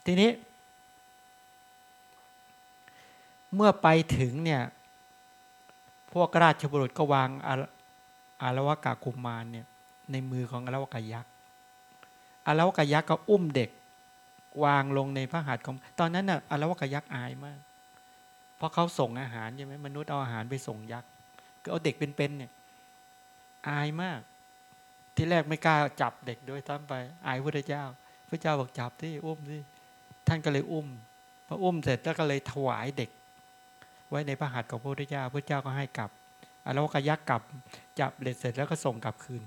B: ทีนี้ เมื่อไปถึงเนี่ย พวกราชบุรุษก็วางอารวากากุมมารเนี่ย ในมือของอารวากายักษ์ อารวกายักษ์ก็อุ้มเด็ก วางลงในพระหัตถ์ของ ตอนนั้นน่ะอารวกายักษ์อายมาก เพราะเขาส่งอาหารใช่ไหมมนุษย์เอาอาหารไปส่งยักษ์พคือเอาเด็กเป็นๆเนี่ยอายมาก ที่แรกไม่กล้าจับเด็กด้วยซ้ำไป อายพระเจ้า พระเจ้าบอกจับที่อุ้มที่ท่านก็เลยอุ้มพออุ้มเสร็จแล้วก็เลยถวายเด็ก ไว้ในพระหัตถ์ของพระพุทธเจ้าพระเจ้าก็ให้กลับอารวากยักษ์กลับจับเด็กเสร็จแล้วก็ส่งกลับคืน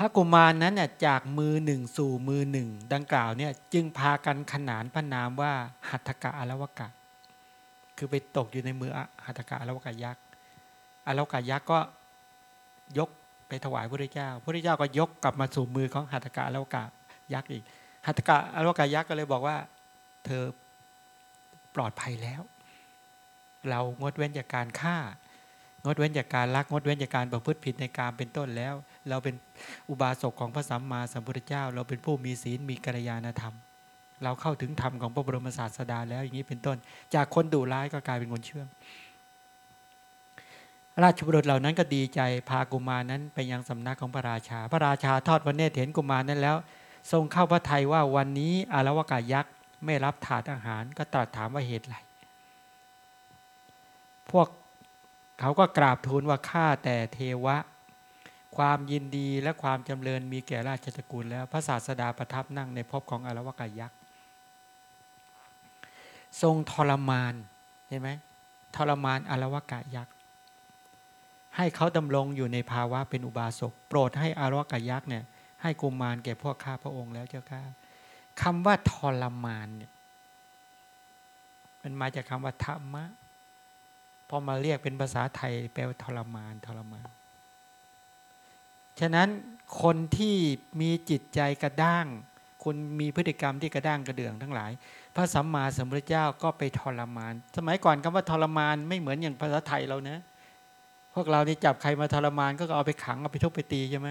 B: ระกุมารนั้นเนี่ยจากมือหนึ่งสู่มือหนึ่งดังกล่าวเนี่ยจึงพากันขนานพระนามว่าหัตถกะอารวกะ คือไปตกอยู่ในมือหัตถกะอารวกะยักษ์อารวกะยักษ์ก็ยกไปถวายพระเจ้าพระเจ้าก็ยกกลับมาสู่มือของหัตถกะอารวกะยักษ์อีกหัตถกะอารวกะยักษ์ก็เลยบอกว่า เธอปลอดภัยแล้ว เรางดเว้นจากการฆ่า งดเว้นจากการลักงดเว้นจากการประพฤติผิดในการเป็นต้นแล้ว เราเป็นอุบาสกของพระสัมมาสัมพุทธเจ้า เราเป็นผู้มีศีลมีกัลยาณธรรม เราเข้าถึงธรรมของพระบรมศาสดาแล้วอย่างนี้เป็นต้น จากคนดุร้ายก็กลายเป็นคนเชื่อมราชบุรุษเหล่านั้นก็ดีใจพากุมารนั้นไปยังสำนักของพระราชา พระราชาทอดพระเนตรเห็นกุมารนั้นแล้ว ทรงเข้าพระทัยว่าวันนี้อารวกายักษ์ไม่รับถาดอาหารก็ตรัสถามว่าเหตุไรพวก เขาก็กราบทูลว่าข้าแต่เทวะ ความยินดีและความจำเริญมีแก่ราชตระกูลแล้วพระศาสดาประทับนั่งในภพของอารวกายักษ์ทรงทรมานเห็นไหมทรมานอารวกายักษ์ให้เขาดำรงอยู่ในภาวะเป็นอุบาสกโปรดให้อารวกายักษ์เนี่ยให้กุมารแก่พวกข้าพระองค์แล้วเจ้าข้าคำว่าทรมานเนี่ยมันมาจากคำว่าธรรมะ พอมาเรียกเป็นภาษาไทยแปลว่าทรมานทรมาน ฉะนั้นคนที่มีจิตใจกระด้างคุณมีพฤติกรรมที่กระด้างกระเดื่องทั้งหลาย พระสัมมาสัมพุทธเจ้าก็ไปทรมาน สมัยก่อนคำว่าทรมานไม่เหมือนอย่างภาษาไทยเรานะ พวกเรานี่จับใครมาทรมานก็เอาไปขังเอาไปทุบไปตีใช่ไหม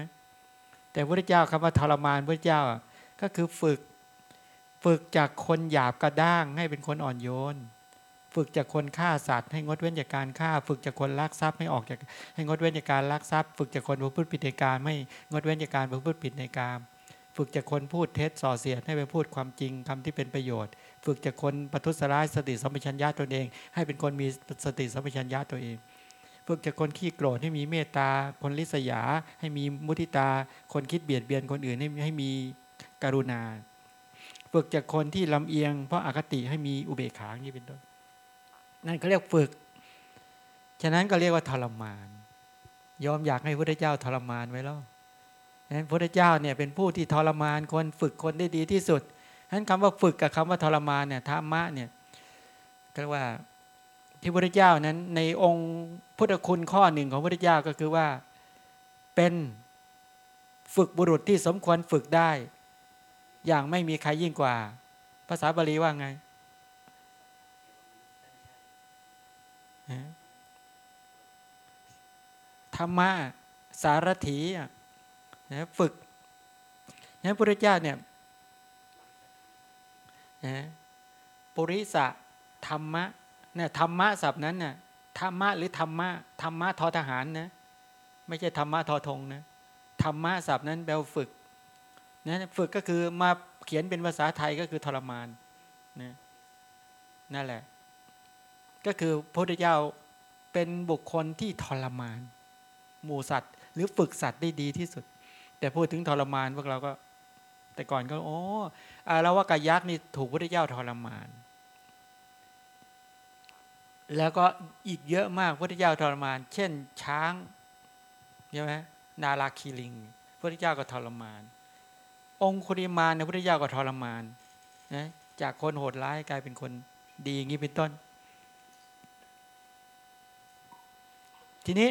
B: แต่พระเจ้าคำว่าทรมานพระเจ้าก็คือฝึก ฝึกจากคนหยาบกระด้างให้เป็นคนอ่อนโยน ฝึกจากคนฆ่าสัตว์ ให้งดเว้นจากการฆ่า ฝึกจากคนลักทรัพย์ให้ออกจากให้งดเว้นจากการลักทรัพย์ ฝึกจากคนประพฤติผิดในการไม่งดเว้นจากการประพฤติผิดในการฝึกจากคนพูดเท็จส่อเสียดให้ไปพูดความจริงคำที่เป็นประโยชน์ ฝึกจากคนประทุษร้ายสติสัมปชัญญะตนเอง ให้เป็นคนมีสติสัมปชัญญะตัวเอง ฝึกจากคนขี้โกรธให้มีเมตตา คนลิษยา ให้มีมุทิตา คนคิดเบียดเบียนคนอื่นให้ให้มีกรุณา ฝึกจากคนที่ลำเอียง เพราะอาคติให้มีอุเบกขาอย่างนี้เป็นต้น นั่นเขาเรียกฝึก ฉะนั้นก็เรียกว่าทรมาน ยอมอยากให้พระเจ้าทรมานไว้แล้วฉะนั้นพระเจ้าเนี่ยเป็นผู้ที่ทรมานคนฝึกคนได้ดีที่สุดฉะนั้นคำว่าฝึกกับคำว่าทรมานเนี่ยธรรมะเนี่ยก็เรียกว่าที่พระเจ้านั้นในองค์พุทธคุณข้อหนึ่งของพระเจ้าก็คือว่าเป็นฝึกบุรุษที่สมควรฝึกได้ อย่างไม่มีใครยิ่งกว่า ภาษาบาลีว่าไง ธรรมะสารถีนะฝึกนะพระเจ้าเนี่ยนะปุริสะธรรมะเนี่ยธรรมะศัพท์นั้นน่ะธรรมะหรือธรรมะธรรมะทอทหารนะไม่ใช่ธรรมะทอธงนะธรรมะศัพท์นั้นแปลว่าฝึกนะฝึกก็คือมาเขียนเป็นภาษาไทยก็คือทรมานนะนั่นแหละ ก็คือพระพุทธเจ้าเป็นบุคคลที่ทรมาน หมู่สัตว์ หรือฝึกสัตว์ได้ดีที่สุด แต่พูดถึงทรมานพวกเราก็ แต่ก่อนก็โอ้อาแล้วว่ากายักษ์นี่ถูกพระพุทธเจ้าทรมาน แล้วก็อีกเยอะมากพระพุทธเจ้าทรมาน เช่น ช้างใช่ไหมนาราคีลิงพระพุทธเจ้าก็ทรมาน องคุริมานในพระพุทธเจ้าก็ทรมานนะจากคนโหดร้ายกลายเป็นคนดีอย่างนี้เป็นต้น ทีนี้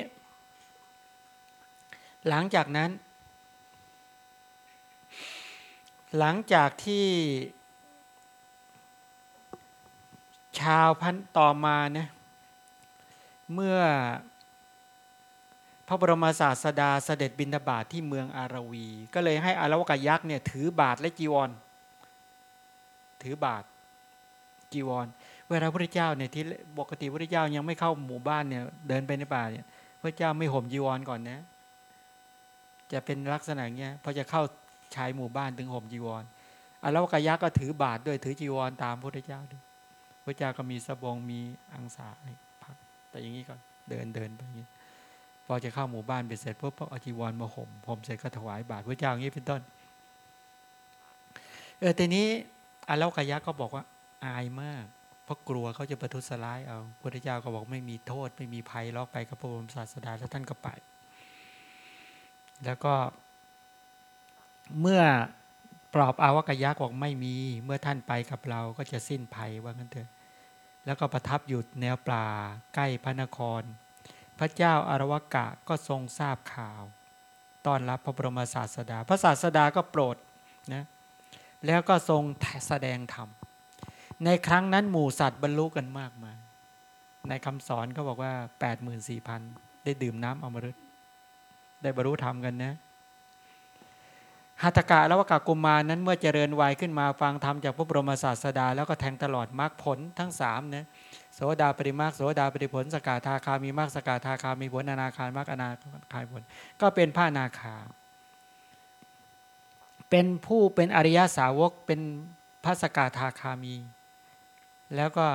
B: หลังจากนั้น หลังจากที่ ชาวพันต่อมานะเมื่อพระบรมศาสดาเสด็จบิณฑบาตทที่เมืองอารวี ก็เลยให้อารวกยักษ์เนี่ยถือบาทและจีวร ถือบาทจีวร เวลาพระเจ้าเนี่ยที่ปกติพระเจ้ายังไม่เข้าหมู่บ้านเนี่ย เดินไปในป่าเนี่ย พระเจ้าไม่ห่มจีวรก่อนนะ จะเป็นลักษณะเงี้ยพอจะเข้าชายหมู่บ้านถึงห่มจีวรอารวกยักษ์ก็ถือบาทด้วยถือจีวรตามพระเจ้าด้วยพระเจ้าก็มีสบงมีอังสาพัก แต่อย่างนี้ก่อนเดินเดินไปอย่างนี้พอจะเข้าหมู่บ้านไปเสร็จปุ๊บก็เอาจีวรมาห่มห่มเสร็จก็ถวายบาตรพระเจ้าอย่างนี้เป็นต้น เออทีนี้อาเลวกายะก็บอกว่าอายมาก เพราะกลัวเขาจะประทุษร้ายเอาพระเจ้าก็บอกไม่มีโทษ ไม่มีภัยล็อกไปกับพระบรมศาสดาแล้วท่านก็ไป แล้วก็ เมื่อปลอบอาวกยักษ์บอกไม่มี เมื่อท่านไปกับเราก็จะสิ้นภัยว่างั้นเถอะ แล้วก็ประทับอยู่แนวปลาใกล้พระนคร พระเจ้าอารวกะก็ทรงทราบข่าวต้อนรับพระบรมศาสดา พระศาสดาก็โปรดนะแล้วก็ทรงแสดงธรรม ในครั้งนั้นหมู่สัตว์บรรลุกันมากมาย ในคำสอนก็บอกว่า 84,000 ได้ดื่มน้ำอมฤตได้บรรลุธรรมกันนะหัตถกะและวกากุมารนั้นเมื่อเจริญวัยขึ้นมาฟังธรรมจากพระบรมศาสดา แล้วก็แทงตลอดมรรคผลทั้งสามนะโสดาปริมรรคโสดาปริผลสกาทาคามีมรรคสกาทาคามีผลอนาคามรรคอนาคารผล ก็เป็นพระอนาคา เป็นผู้เป็นอริยสาวกเป็นพระสกาทาคามี แล้วก็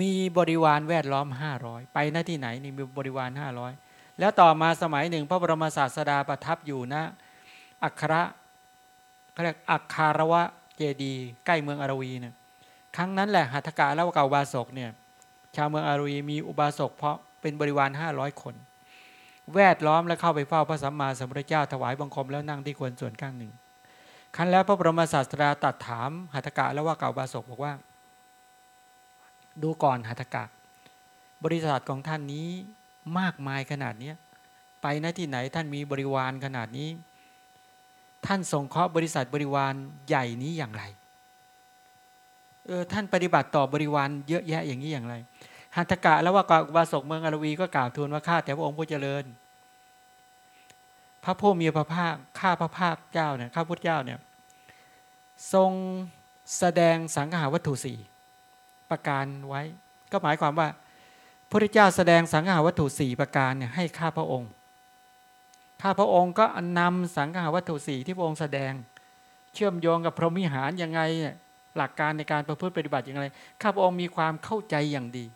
B: มีบริวารแวดล้อม 500 ไปหน้าที่ไหนนี่มีบริวาร 500 แล้วต่อมาสมัยหนึ่ง พระบรมศาสดาประทับอยู่นะอัคระเขาเรียกอัคารวะเจดี ใกล้เมืองอารวีเนี่ยครั้งนั้นแหละหัตถกะแล้วกาอุบาสกเนี่ยชาวเมืองอารวีมีอุบาสกเพราะเป็นบริวาร 500 คน แวดล้อมและเข้าไปเฝ้าพระสัมมาสัมพุทธเจ้าถวายบังคมแล้วนั่งที่ควรส่วนข้างหนึ่งครั้นแล้วพระบรมศาสดาตรัสถามหัตถกะแล้วว่าเก่าบาสกบอกว่า ดูก่อนหัตถกะ บริษัทของท่านนี้มากมายขนาดนี้ไปณที่ไหนท่านมีบริวารขนาดนี้ ท่านส่งเคราะห์บริษัทบริวารใหญ่นี้อย่างไรเออท่านปฏิบัติต่อบริวารเยอะแยะอย่างนี้อย่างไรหัตถกะแล้วว่าอุบาสกเมืองอารวีก็กล่าวทูลว่าข้าแต่พระองค์ผู้เจริญ พระผู้มีพระภาคข้าพระภาคเจ้าเนี่ยข้าพุทธเจ้าเนี่ยทรงแสดงสังหาวัตถุสี่ ประการไว้ ก็หมายความว่าพระเจ้าแสดงสังหาวัตถุสี่ประการเนี่ยให้ข้าพระองค์ ข้าพระองค์ก็นำสังหาวัตถุสี่ที่พระองค์แสดง เชื่อมโยงกับพรหมิหารยังไงหลักการในการประพฤติปฏิบัติอย่างไร ข้าพระองค์มีความเข้าใจอย่างดี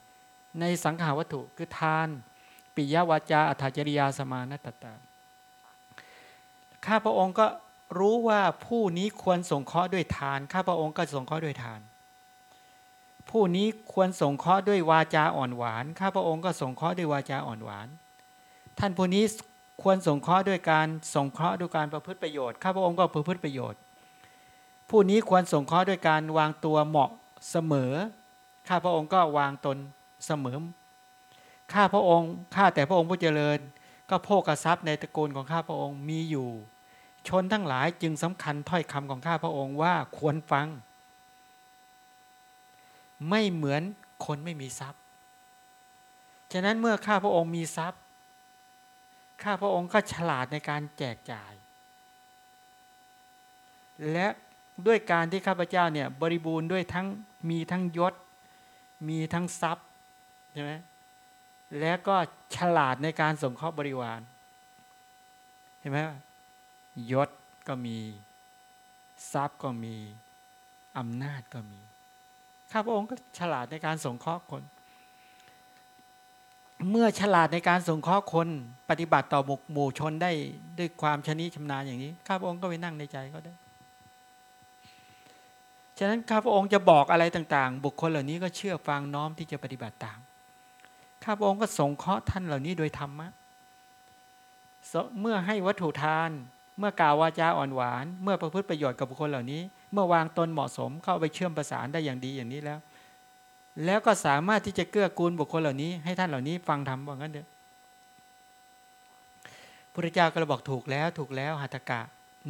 B: ในสังหาวัตถุคือทาน ปิยวาจาอัตจริยาสมานตตาข้าพระองค์ก็รู้ว่าผู้นี้ควรสงเคราะห์ด้วยทาน ข้าพระองค์ก็สงเคราะห์ด้วยทาน ผู้นี้ควรส่งเคราะห์ด้วยวาจาอ่อนหวาน ข้าพระองค์ก็ส่งเคราะห์ด้วยวาจาอ่อนหวาน ท่านผู้นี้ควรส่งเคราะห์ด้วยการส่งเคราะห์ด้วยการประพฤติประโยชน์ ข้าพระองค์ก็ประพฤติประโยชน์ ผู้นี้ควรส่งเคราะห์ด้วยการวางตัวเหมาะเสมอ ข้าพระองค์ก็วางตนเสมอ ข้าพระองค์ ข้าแต่พระองค์ผู้เจริญ ก็โภกทรัพย์ในตระกูลของข้าพระองค์มีอยู่ ชนทั้งหลายจึงสำคัญถ้อยคำของข้าพระองค์ว่าควรฟัง ไม่เหมือนคนไม่มีทรัพย์ ฉะนั้นเมื่อข้าพระองค์มีทรัพย์ ข้าพระองค์ก็ฉลาดในการแจกจ่าย และด้วยการที่ข้าพเจ้าเนี่ยบริบูรณ์ด้วยทั้งมีทั้งยศ มีทั้งทรัพย์ใช่ไหมและก็ฉลาดในการส่งข้อบริวาร เห็นไหมยศก็มี ทรัพย์ก็มี อำนาจก็มี ข้าพระองค์ก็ฉลาดในการสงเคราะห์คน เมื่อฉลาดในการสงเคราะห์คน ปฏิบัติต่อหมู่ชนได้ด้วยความชนิชำนาญอย่างนี้ ข้าพระองค์ก็ไปนั่งในใจก็ได้ ฉะนั้นข้าพระองค์จะบอกอะไรต่างๆ บุคคลเหล่านี้ก็เชื่อฟังน้อมที่จะปฏิบัติตาม ข้าพระองค์ก็สงเคราะห์ท่านเหล่านี้โดยธรรมะ เมื่อให้วัตถุทาน เมื่อกล่าววาจาอ่อนหวาน เมื่อประพฤติประโยชน์กับบุคคลเหล่านี้ เมื่อวางตนเหมาะสมเข้าไปเชื่อมประสานได้อย่างดีอย่างนี้แล้ว แล้วก็สามารถที่จะเกื้อกูลบุคคลเหล่านี้ ให้ท่านเหล่านี้ฟังธรรมว่างั้นเถอะพระเจ้าก็เลยบอกถูกแล้วถูกแล้วหัตถกะ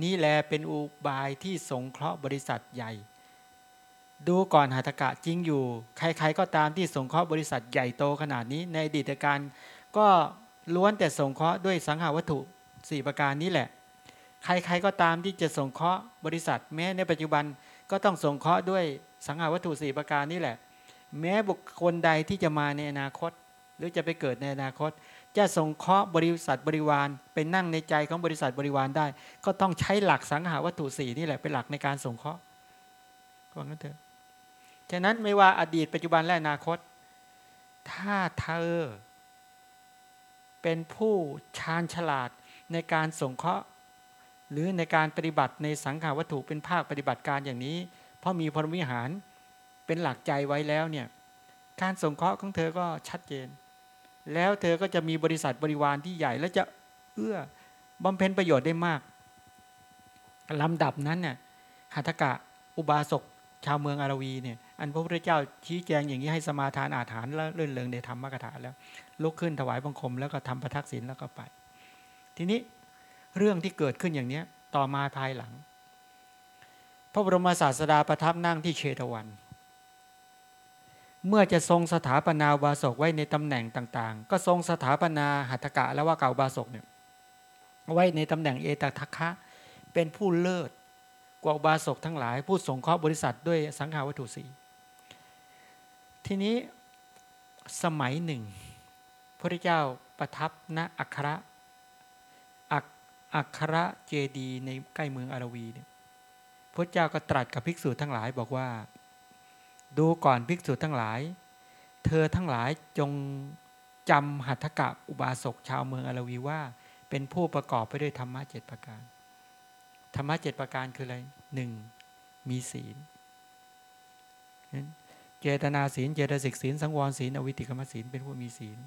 B: นี่แลเป็นอุบายที่สงเคราะห์บริษัทใหญ่ ดูก่อนหัตถกะจริงอยู่ ใครๆก็ตามที่สงเคราะห์บริษัทใหญ่โตขนาดนี้ ในอดีตการก็ล้วนแต่สงเคราะห์ด้วยสังหาวัตถุ 4 ประการนี้แหละ ใครๆก็ตามที่จะส่งเคราะห์บริษัท แม้ในปัจจุบันก็ต้องส่งเคราะห์ด้วยสังหาวัตถุสี่ประการนี่แหละ แม้บุคคลใดที่จะมาในอนาคต หรือจะไปเกิดในอนาคต จะส่งเคราะห์บริษัทบริวารเป็นนั่งในใจของบริษัทบริวารได้ ก็ต้องใช้หลักสังหาวัตถุสี่นี่แหละเป็นหลักในการส่งเคราะห์ว่างั้นเถอะฉะนั้นไม่ว่าอดีตปัจจุบันและอนาคต ถ้าเธอ เป็นผู้ชาญฉลาดในการสงเคราะห์ หรือในการปฏิบัติในสังขาวัตถุเป็นภาคปฏิบัติการอย่างนี้ เพราะมีพรหมวิหารเป็นหลักใจไว้แล้วเนี่ยการสงเคราะห์ของเธอก็ชัดเจน แล้วเธอก็จะมีบริษัทบริวารที่ใหญ่ และจะเอื้อบำเพ็ญประโยชน์ได้มากลำดับนั้นเนี่ยหัตกะอุบาสกชาวเมืองอารวีเนี่ยอันพระพุทธเจ้าชี้แจงอย่างนี้ให้สมาทานอาถานแล้วเลื่อนเริงในธรรมกถาแล้วลุกขึ้นถวายบังคมแล้วก็ทำประทักษิณแล้วก็ไป ทีนี้ เรื่องที่เกิดขึ้นอย่างนี้ต่อมาภายหลัง พระบรมศาสดาประทับนั่งที่เชตวัน เมื่อจะทรงสถาปนาอุบาสกไว้ในตำแหน่งต่าง ๆ ก็ทรงสถาปนาหัตถกะและว่าเก่าบาสกเนี่ยไว้ในตำแหน่งเอตทัคคะเป็นผู้เลิศกว่าบาสกทั้งหลาย ผู้สงเคราะห์บริษัทด้วยสังขาวัตถุสีทีนี้สมัยหนึ่งพระเจ้าประทับณอัคระ อัครเจดีในใกล้เมืองอารวีเนี่ยพระเจ้าก็ตรัสกับภิกษุทั้งหลายบอกว่า ดูก่อนภิกษุทั้งหลาย เธอทั้งหลายจงจำหัตถกะอุบาสกชาวเมืองอารวีว่า เป็นผู้ประกอบไปด้วยธรรมะเจ็ดประการ ธรรมะเจ็ดประการคืออะไรหนึ่งมีศีลเจตนาศีล เจตสิกศีล สังวรศีล อวิติกรรมศีล เป็นผู้มีศีล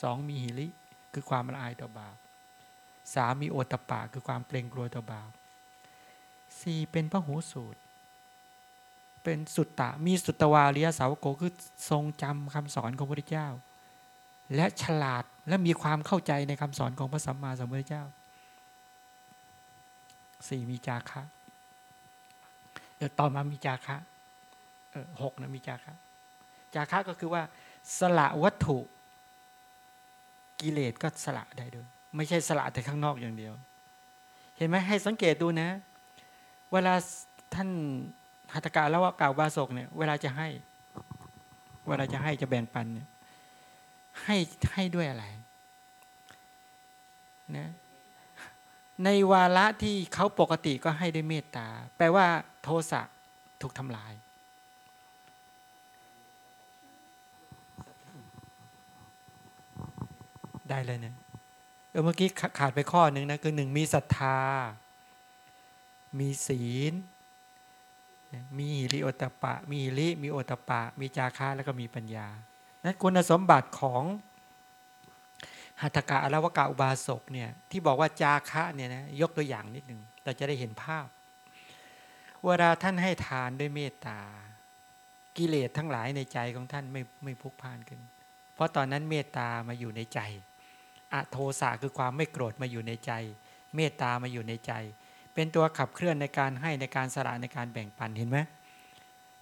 B: สองมีหิริ คือความละอายต่อบาป สามีโอตะปะคือความเกรงกลัวต่อบาปสี่เป็นพระหูสูตร เป็นสุตตะ มีสุตตวาริยสาวโกคือทรงจำคำสอนของพระพุทธเจ้า และฉลาดและมีความเข้าใจในคำสอนของพระสัมมาสัมพุทธเจ้าสี่มีจาคะเดี๋ยวต่อมามีจาคะหกนะมีจาคะ จาคะก็คือว่า สละวัตถุกิเลสก็สละได้ด้วย ไม่ใช่สละแต่ข้างนอกอย่างเดียว เห็นไหมให้สังเกตดูนะ เวลาท่านหัตถการแล้วว่าเก่าบาศกเนี่ย เวลาจะให้ เวลาจะให้จะแบ่งปันเนี่ย ให้ให้ด้วยอะไรนะในวาระที่เขาปกติก็ให้ด้วยเมตตา แปลว่าโทสะถูกทำลาย ได้เลยเนี่ย เออเมื่อกี้ขาดไปข้อหนึ่งนะคือหนึ่งมีศรัทธา มีศีล มีหิริโอตปะ มีหิริมีโอตปะ มีจาคะแล้วก็มีปัญญานั้นคุณสมบัติของหัตถกะอรวกะอุบาสกเนี่ยที่บอกว่าจาคะเนี่ยนะยกตัวอย่างนิดหนึ่งเราจะได้เห็นภาพเวลาท่านให้ทานด้วยเมตตา กิเลสทั้งหลายในใจของท่านไม่ไม่พุกพานขึ้น เพราะตอนนั้นเมตตามาอยู่ในใจ อโทสะคือความไม่โกรธมาอยู่ในใจ เมตตามาอยู่ในใจ เป็นตัวขับเคลื่อนในการให้ในการสละในการแบ่งปันเห็นไหม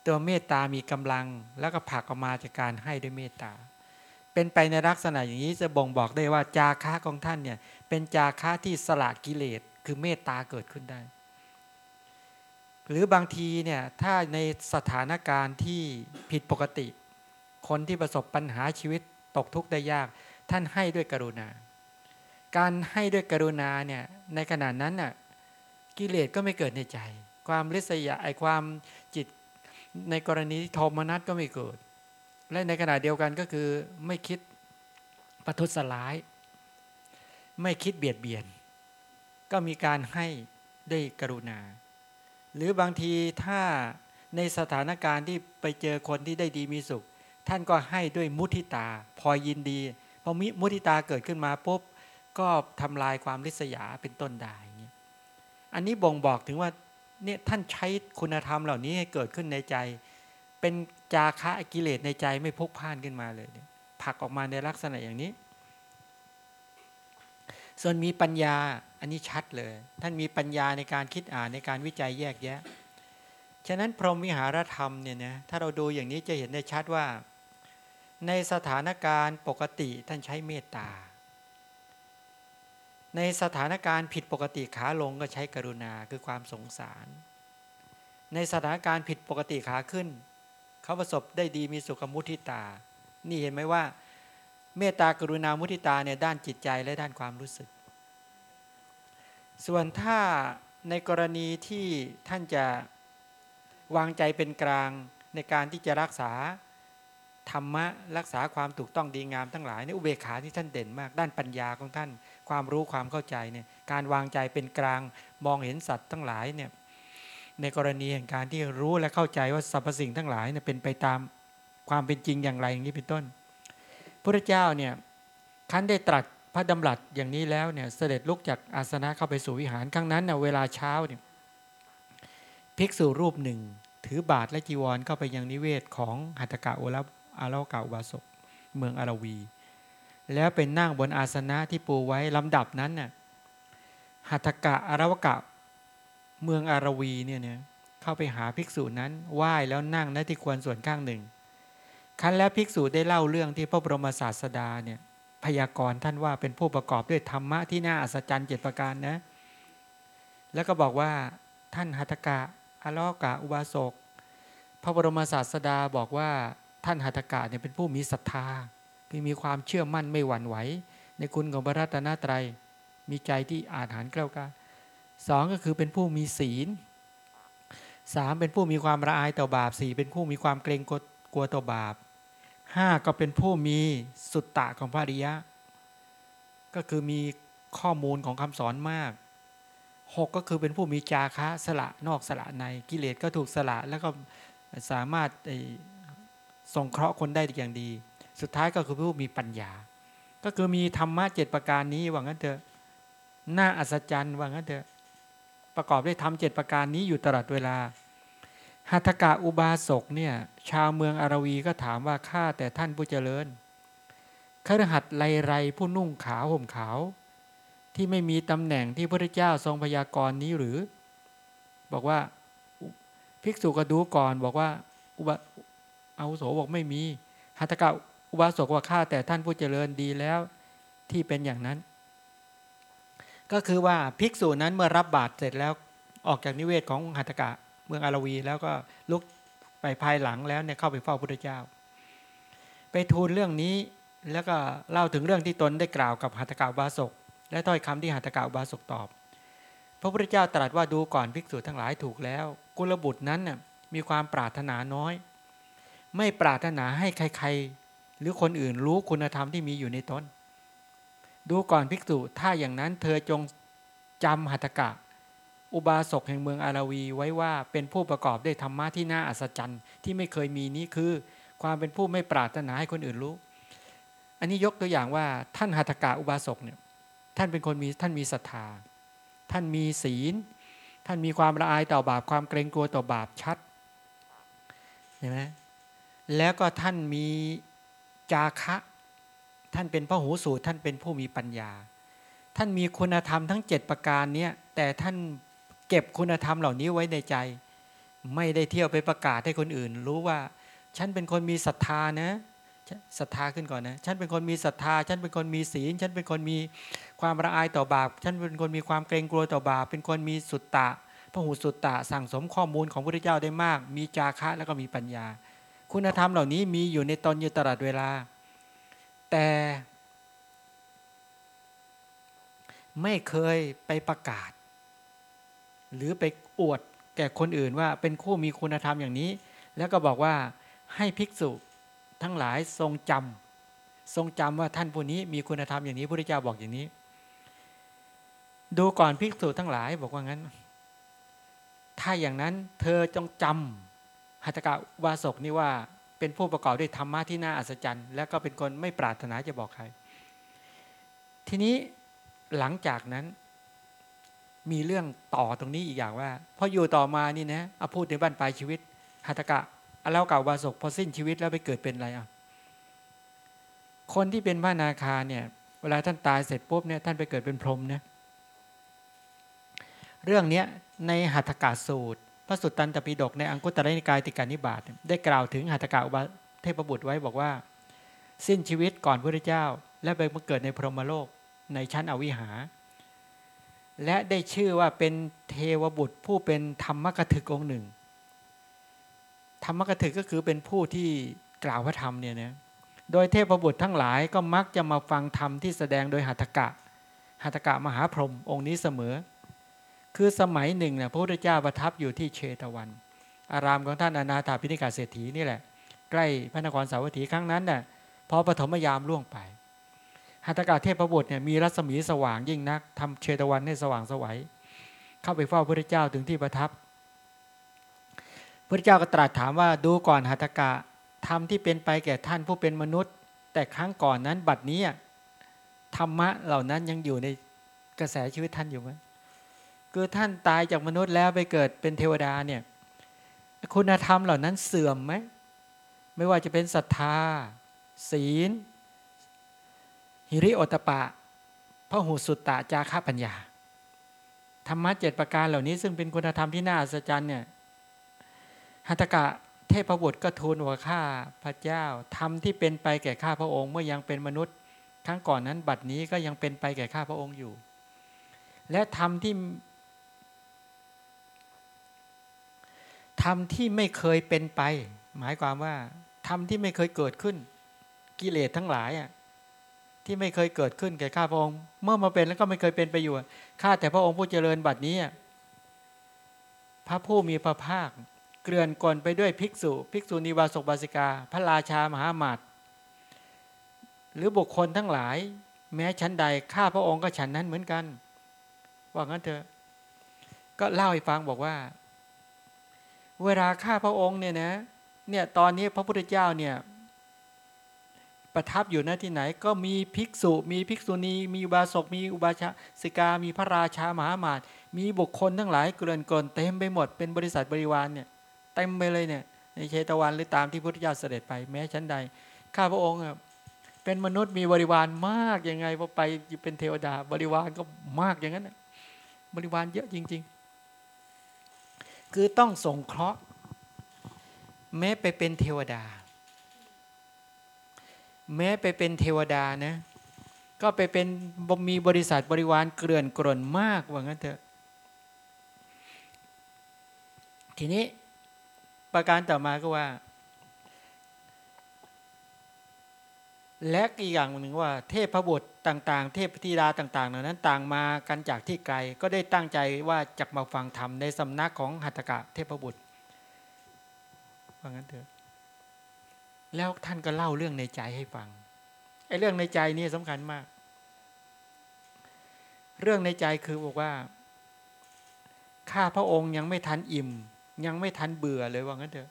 B: ตัวเมตตามีกำลังแล้วก็ผักออกมาจากการให้ด้วยเมตตา เป็นไปในลักษณะอย่างนี้จะบ่งบอกได้ว่าจาคะของท่านเนี่ยเป็นจาคะที่สละกิเลสคือเมตตาเกิดขึ้นได้ หรือบางทีเนี่ยถ้าในสถานการณ์ที่ผิดปกติ คนที่ประสบปัญหาชีวิตตกทุกข์ได้ยาก ท่านให้ด้วยกรุณา การให้ด้วยกรุณาเนี่ยในขณะนั้นน่ะกิเลสก็ไม่เกิดในใจ ความริษยาไอความจิตในกรณีที่โทมนัสก็ไม่เกิด และในขณะเดียวกันก็คือไม่คิดประทุษร้าย ไม่คิดเบียดเบียน ก็มีการให้ด้วยกรุณา หรือบางทีถ้าในสถานการณ์ที่ไปเจอคนที่ได้ดีมีสุข ท่านก็ให้ด้วยมุทิตา พอยินดี พอมิมุทิตาเกิดขึ้นมาปุ๊บก็ทำลายความริษยาเป็นต้นได้เงี้ยอันนี้บ่งบอกถึงว่าเนี่ยท่านใช้คุณธรรมเหล่านี้ให้เกิดขึ้นในใจ เป็นจาคะกิเลสในใจไม่พกพ่านขึ้นมาเลยผลักออกมาในลักษณะอย่างนี้ ส่วนมีปัญญาอันนี้ชัดเลย ท่านมีปัญญาในการคิดอ่านในการวิจัยแยกแยะ ฉะนั้นพรหมวิหารธรรมเนี่ยนะถ้าเราดูอย่างนี้จะเห็นได้ชัดว่า ในสถานการณ์ปกติท่านใช้เมตตา ในสถานการณ์ผิดปกติขาลงก็ใช้กรุณาคือความสงสาร ในสถานการณ์ผิดปกติขาขึ้น เขาประสบได้ดีมีสุขมุทิตา นี่เห็นไหมว่า เมตตากรุณามุทิตาเนี่ยด้านจิตใจและด้านความรู้สึก ส่วนถ้าในกรณีที่ท่านจะวางใจเป็นกลางในการที่จะรักษา ธรรมะรักษาความถูกต้องดีงามทั้งหลายเนี่อุเบกขาที่ท่านเด่นมาก ด้านปัญญาของท่าน ความรู้ความเข้าใจเนี่ยการวางใจเป็นกลางมองเห็นสัตว์ทั้งหลายเนี่ยในกรณีแห่งการที่รู้และเข้าใจว่าสรรพสิ่งทั้งหลายเนี่ยเป็นไปตามความเป็นจริงอย่างไรอย่างนี้เป็นต้นพระเจ้าเนี่ยคันได้ตรัสพระดำรัสอย่างนี้แล้วเนี่ยเสด็จลุกจากอาสนะเข้าไปสู่วิหารครั้งนั้นเน่ยเวลาเช้าเนี่ยภิกษุรูปหนึ่ง ถือบาทและจีวรเข้าไปยังนิเวศของหัตถกะโอร อาลากาอุบาสกเมืองอาราวี แล้วเป็นนั่งบนอาสนะที่ปูไว้ลำดับนั้นน่ะหัตถกะอาราวกะเมืองอาราวีเนี่ยเนี่ยเข้าไปหาภิกษุนั้นไหว้แล้วนั่งณที่ควรส่วนข้างหนึ่งครั้นแล้วภิกษุได้เล่าเรื่องที่พระบรมศาสดาเนี่ยพยากรณ์ท่านว่าเป็นผู้ประกอบด้วยธรรมะที่น่าอัศจรรย์เจ็ดประการนะ แล้วก็บอกว่าท่านหัตถกะอารกะอุบาสกพระบรมศาสดาบอกว่า ท่านหัตถกะเนี่ยเป็นผู้มีศรัทธาคือมีความเชื่อมั่นไม่หวั่นไหว ในคุณของพระรัตนตรัย มีใจที่อาถรรพ์กล้ากล้าสองก็คือเป็นผู้มีศีลสามเป็นผู้มีความละอายต่อบาปสี่เป็นผู้มีความเกรงกลัวต่อบาปห้าก็เป็นผู้มีสุตตะของพระริยะ ก็คือมีข้อมูลของคำสอนมากหกก็คือเป็นผู้มีจาคะสละนอกสละในกิเลสก็ถูกสละแล้วก็สามารถ ส่งเคราะห์คนได้อย่างดี สุดท้ายก็คือผู้มีปัญญา ก็คือมีธรรมะเจ็ดประการนี้ว่างั้นเถอะน่าอัศจรรย์ว่างั้นเถอะประกอบด้วยธรรมเจ็ดประการนี้อยู่ตลอดเวลาหัตถกะอุบาสกเนี่ยชาวเมืองอารวีก็ถามว่าข้าแต่ท่านผู้เจริญขรหัดไรไรผู้นุ่งขาวห่มขาว ที่ไม่มีตำแหน่งที่พระเจ้าทรงพยากรณ์นี้หรือ บอกว่า ภิกษุก็ดูก่อนบอกว่าอุบา อาวุโสบอกไม่มีหัตถกะอุบาสกว่าข้าแต่ท่านผู้เจริญดีแล้วที่เป็นอย่างนั้น ก็คือว่าภิกษุนั้นเมื่อรับบาตรเสร็จแล้วออกจากนิเวศของหัตถกะเมืองอารวี แล้วก็ลุกไปภายหลังแล้วเนี่ยเข้าไปเฝ้าพระเจ้า ไปทูลเรื่องนี้แล้วก็เล่าถึงเรื่องที่ตนได้กล่าวกับหัตถกะอุบาสกและถ้อยคำที่หัตถกะอุบาสกตอบ พระพุทธเจ้าตรัสว่าดูก่อนภิกษุทั้งหลายถูกแล้ว กุลบุตรนั้นน่ยมีความปรารถนาน้อย ไม่ปรารถนาให้ใคร ๆ หรือคนอื่นรู้คุณธรรมที่มีอยู่ในตนดูก่อนภิกษุถ้าอย่างนั้นเธอจงจำหัตถกะ อุบาสกแห่งเมืองอาราวีไว้ว่าเป็นผู้ประกอบด้วยธรรมะที่น่าอัศจรรย์ที่ไม่เคยมีนี้คือ ความเป็นผู้ไม่ปรารถนาให้คนอื่นรู้ อันนี้ยกตัวอย่างว่าท่านหัตถกะอุบาสกเนี่ยท่านเป็นคนมีท่านมีศรัทธา ท่านมีศีล ท่านมีความละอายต่อบาปความเกรงกลัวต่อบาปชัดเห็นไหม แล้วก็ท่านมีจาคะ ท่านเป็นพระหูสูตรท่านเป็นผู้มีปัญญา ท่านมีคุณธรรมทั้ง 7 ประการเนี้ยแต่ท่านเก็บคุณธรรมเหล่านี้ไว้ในใจ ไม่ได้เที่ยวไปประกาศให้คนอื่น รู้ว่า ฉันเป็นคนมีศรัทธานะศรัทธาขึ้นก่อนนะ ฉันเป็นคนมีศรัทธา ฉันเป็นคนมีศีล ฉันเป็นคนมีความละอายต่อบาป ฉันเป็นคนมีความเกรงกลัวต่อบาป เป็นคนมีสุตตะพระหูสุตตะสั่งสมข้อมูลของพระพุทธเจ้าได้มาก มีจาคะแล้วก็มีปัญญา คุณธรรมเหล่านี้มีอยู่ในตนอยู่ตลอดเวลา แต่ไม่เคยไปประกาศ หรือไปอวดแก่คนอื่นว่าเป็นคู่มีคุณธรรมอย่างนี้ แล้วก็บอกว่าให้ภิกษุทั้งหลายทรงจำทรงจำว่าท่านผู้นี้มีคุณธรรมอย่างนี้พระพุทธเจ้าบอกอย่างนี้ ดูก่อนภิกษุทั้งหลายบอกว่างั้น ถ้าอย่างนั้นเธอจงจำ หัตถกะวาสกนี่ว่าเป็นผู้ประกอบด้วยธรรมะที่น่าอัศจรรย์ แล้วก็เป็นคนไม่ปรารถนาจะบอกใคร ทีนี้หลังจากนั้นมีเรื่องต่อตรงนี้อีกอย่างว่าพออยู่ต่อมานี่นะเอาพูดในบ้านปลายชีวิตหัตถกะอแล้วเก่าวาสกพอสิ้นชีวิตแล้วไปเกิดเป็นอะไรอะคนที่เป็นพระนาคาเนี่ย เวลาท่านตายเสร็จปุ๊บเนี่ยท่านไปเกิดเป็นพรหมเนี่ยเรื่องเนี้ยในหัตถกาสูตร พระสุตตันตปิฎกในอังคุตตรนิกายติกานิบาตได้กล่าวถึงหัตถกาอุบาเทพบุตรไว้บอกว่า สิ้นชีวิตก่อนพระเจ้า และไปมาเกิดในพรหมโลกในชั้นอวิหา และได้ชื่อว่าเป็นเทวบุตรผู้เป็นธรรมกถึกองหนึ่ง ธรรมกถึกก็คือเป็นผู้ที่กล่าวพระธรรมเนี่ยนะโดยเทพบุตรทั้งหลายก็มักจะมาฟังธรรมที่แสดงโดยหัตถกะหัตถกะมหาพรหมองค์นี้เสมอ คือสมัยหนึ่งเนี่ยพระพุทธเจ้าประทับอยู่ที่เชตวัน อารามของท่านอนาถาพิณิกาเศรษฐีนี่แหละ ใกล้พระนครสาวัตถีครั้งนั้นน่ะพอปฐมยามล่วงไปหัตถกาเทพบุตรเนี่ยมีรัศมีสว่างยิ่งนักทำเชตวันให้สว่างสวัยเข้าไปเฝ้าพระพุทธเจ้าถึงที่ประทับพระเจ้าก็ตรัสถามว่าดูก่อนหัตถกะธรรมที่เป็นไปแก่ท่านผู้เป็นมนุษย์ แต่ครั้งก่อนนั้นบัดนี้ธรรมะเหล่านั้นยังอยู่ในกระแสชีวิตท่านอยู่ไหม คือท่านตายจากมนุษย์แล้วไปเกิดเป็นเทวดาเนี่ยคุณธรรมเหล่านั้นเสื่อมไหมไม่ว่าจะเป็นศรัทธา ศีล หิริโอตปะพระหูสุตตะจาระปัญญา ธรรมะเจ็ดประการเหล่านี้ซึ่งเป็นคุณธรรมที่น่าอัศจรรย์เนี่ยหัตถกะเทพบุตรก็ทูลว่าข้าพระเจ้าธรรมที่เป็นไปแก่ข้าพระองค์เมื่อยังเป็นมนุษย์ครั้งก่อนนั้นบัดนี้ก็ยังเป็นไปแก่ข้าพระองค์อยู่ และธรรมที่ ธรรมที่ไม่เคยเป็นไป หมายความว่าธรรมที่ไม่เคยเกิดขึ้น กิเลสทั้งหลายอะที่ไม่เคยเกิดขึ้นแก่ข้าพระองค์ เมื่อมาเป็นแล้วก็ไม่เคยเป็นไปอยู่ข้าแต่พระองค์ผู้เจริญบัดนี้ พระผู้มีพระภาค เกลื่อนกลไปด้วยภิกษุ ภิกษุณีวาสกบาสิกา พระราชามหามาตหรือบุคคลทั้งหลาย แม้ชั้นใดข้าพระองค์ก็ฉันนั้นเหมือนกัน ว่างั้นเถอะก็เล่าให้ฟังบอกว่า เวลาข้าพระองค์เนี่ยนะ เนี่ยตอนนี้พระพุทธเจ้าเนี่ยประทับอยู่ณที่ไหนก็มีภิกษุ มีภิกษุณี มีอุบาสกมีอุบาชสิกา มีพระราชามหามาตมีบุคคลทั้งหลายเกลื่อนกลนเต็มไปหมดเป็นบริษัทบริวารเนี่ยเต็มไปเลยเนี่ยในเชตวันหรือตามที่พุทธเจ้าเสด็จไปแม้ชั้นใด ข้าพระองค์เป็นมนุษย์มีบริวารมากยังไงพอไปเป็นเทวดาบริวารก็มากอย่างนั้นบริวารเยอะจริง คือต้องสงเคราะห์ แม้ไปเป็นเทวดา แม้ไปเป็นเทวดานะ ก็ไปเป็นมีบริษัทบริวารเกลื่อนกล่นมากว่างั้นเถอะ ทีนี้ประการต่อมาก็ว่า และอีกอย่างหนึ่งว่าเทพบุตรต่างๆ เทพธิดาต่างๆเหล่านั้นต่างมากันจากที่ไกลก็ได้ตั้งใจว่าจะมาฟังธรรมในสำนักของหัตถกะเทพบุตรว่างั้นเถอะแล้วท่านก็เล่าเรื่องในใจให้ฟังไอ้เรื่องในใจนี่สำคัญมาก เรื่องในใจคือบอกว่าข้าพระองค์ยังไม่ทันอิ่ม ยังไม่ทันเบื่อเลยว่างั้นเถอะ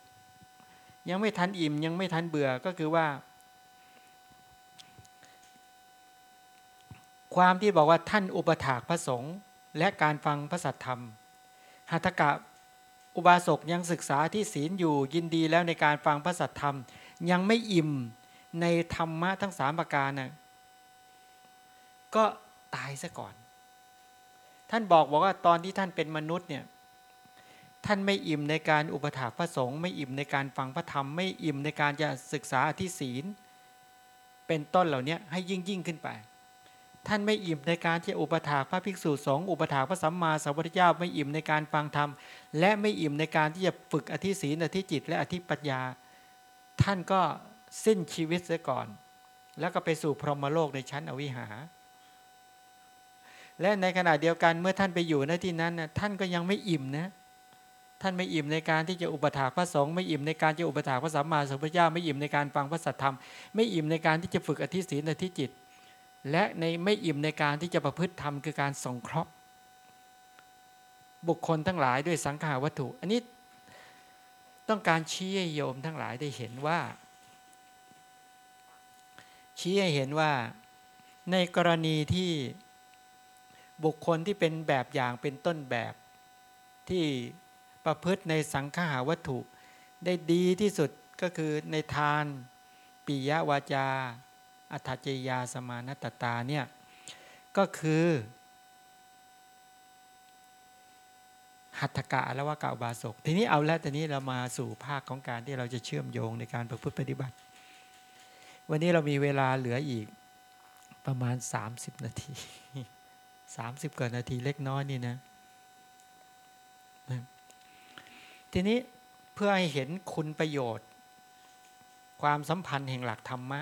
B: ยังไม่ทันอิ่มยังไม่ทันเบื่อก็คือว่า ความที่บอกว่าท่านอุปถากพระสงฆ์และการฟังพระสัทธรรม หัตถกะอุบาสกยังศึกษาที่ศีลอยู่ยินดีแล้วในการฟังพระสัทธรรม ยังไม่อิ่มในธรรมะทั้งสามประการนะก็ตายซะก่อน ท่านบอกบอกว่าตอนที่ท่านเป็นมนุษย์เนี่ยท่านไม่อิ่มในการอุปถากพระสงฆ์ไม่อิ่มในการฟังพระธรรม ไม่อิ่มในการจะศึกษาอธิศีล เป็นต้นเหล่านี้ให้ยิ่งยิ่งขึ้นไป ท่านไม่อิ่มในการที่อุปถากพระภิกษุสงฆ์อุปถากพระสัมมาสัมพุทธเจ้าไม่อิ่มในการฟังธรรม และไม่อิ่มในการที่จะฝึกอธิศีลอธิจิต และอธิปัญญา ท่านก็สิ้นชีวิตเสียก่อน แล้วก็ไปสู่พรหมโลกในชั้นอวิหา และในขณะเดียวกันเมื่อท่านไปอยู่ในที่นั้นนะท่านก็ยังไม่อิ่มนะท่านไม่อิ่มในการที่จะอุปถากพระสงฆ์ไม่อิ่มในการจะอุปถากพระสัมมาสัมพุทธเจ้าไม่อิ่มในการฟังพระสัทธรรม ไม่อิ่มในการที่จะฝึกอธิศีลอธิจิต และในไม่อิ่มในการที่จะประพฤติธรรมคือการสงเคราะห์ บุคคลทั้งหลายด้วยสังขาวัตถุ อันนี้ต้องการชี้ให้โยมทั้งหลายได้เห็นว่า ชี้ให้เห็นว่าในกรณีที่บุคคลที่เป็นแบบอย่างเป็นต้นแบบที่ประพฤติในสังขาหาวัตถุ ได้ดีที่สุดก็คือในทานปิยวาจา อัตจยาสมานตตาเนี่ยก็คือ หัตถกะและว่ากาบาศก ทีนี้เอาแล้วตอนนี้เรามาสู่ภาคของการที่เราจะเชื่อมโยงในการประพฤติปฏิบัติ วันนี้เรามีเวลาเหลืออีกประมาณ 30 นาที 30กว่านาทีเล็กน้อยนี่นะ ทีนี้เพื่อให้เห็นคุณประโยชน์ ความสัมพันธ์แห่งหลักธรรมะ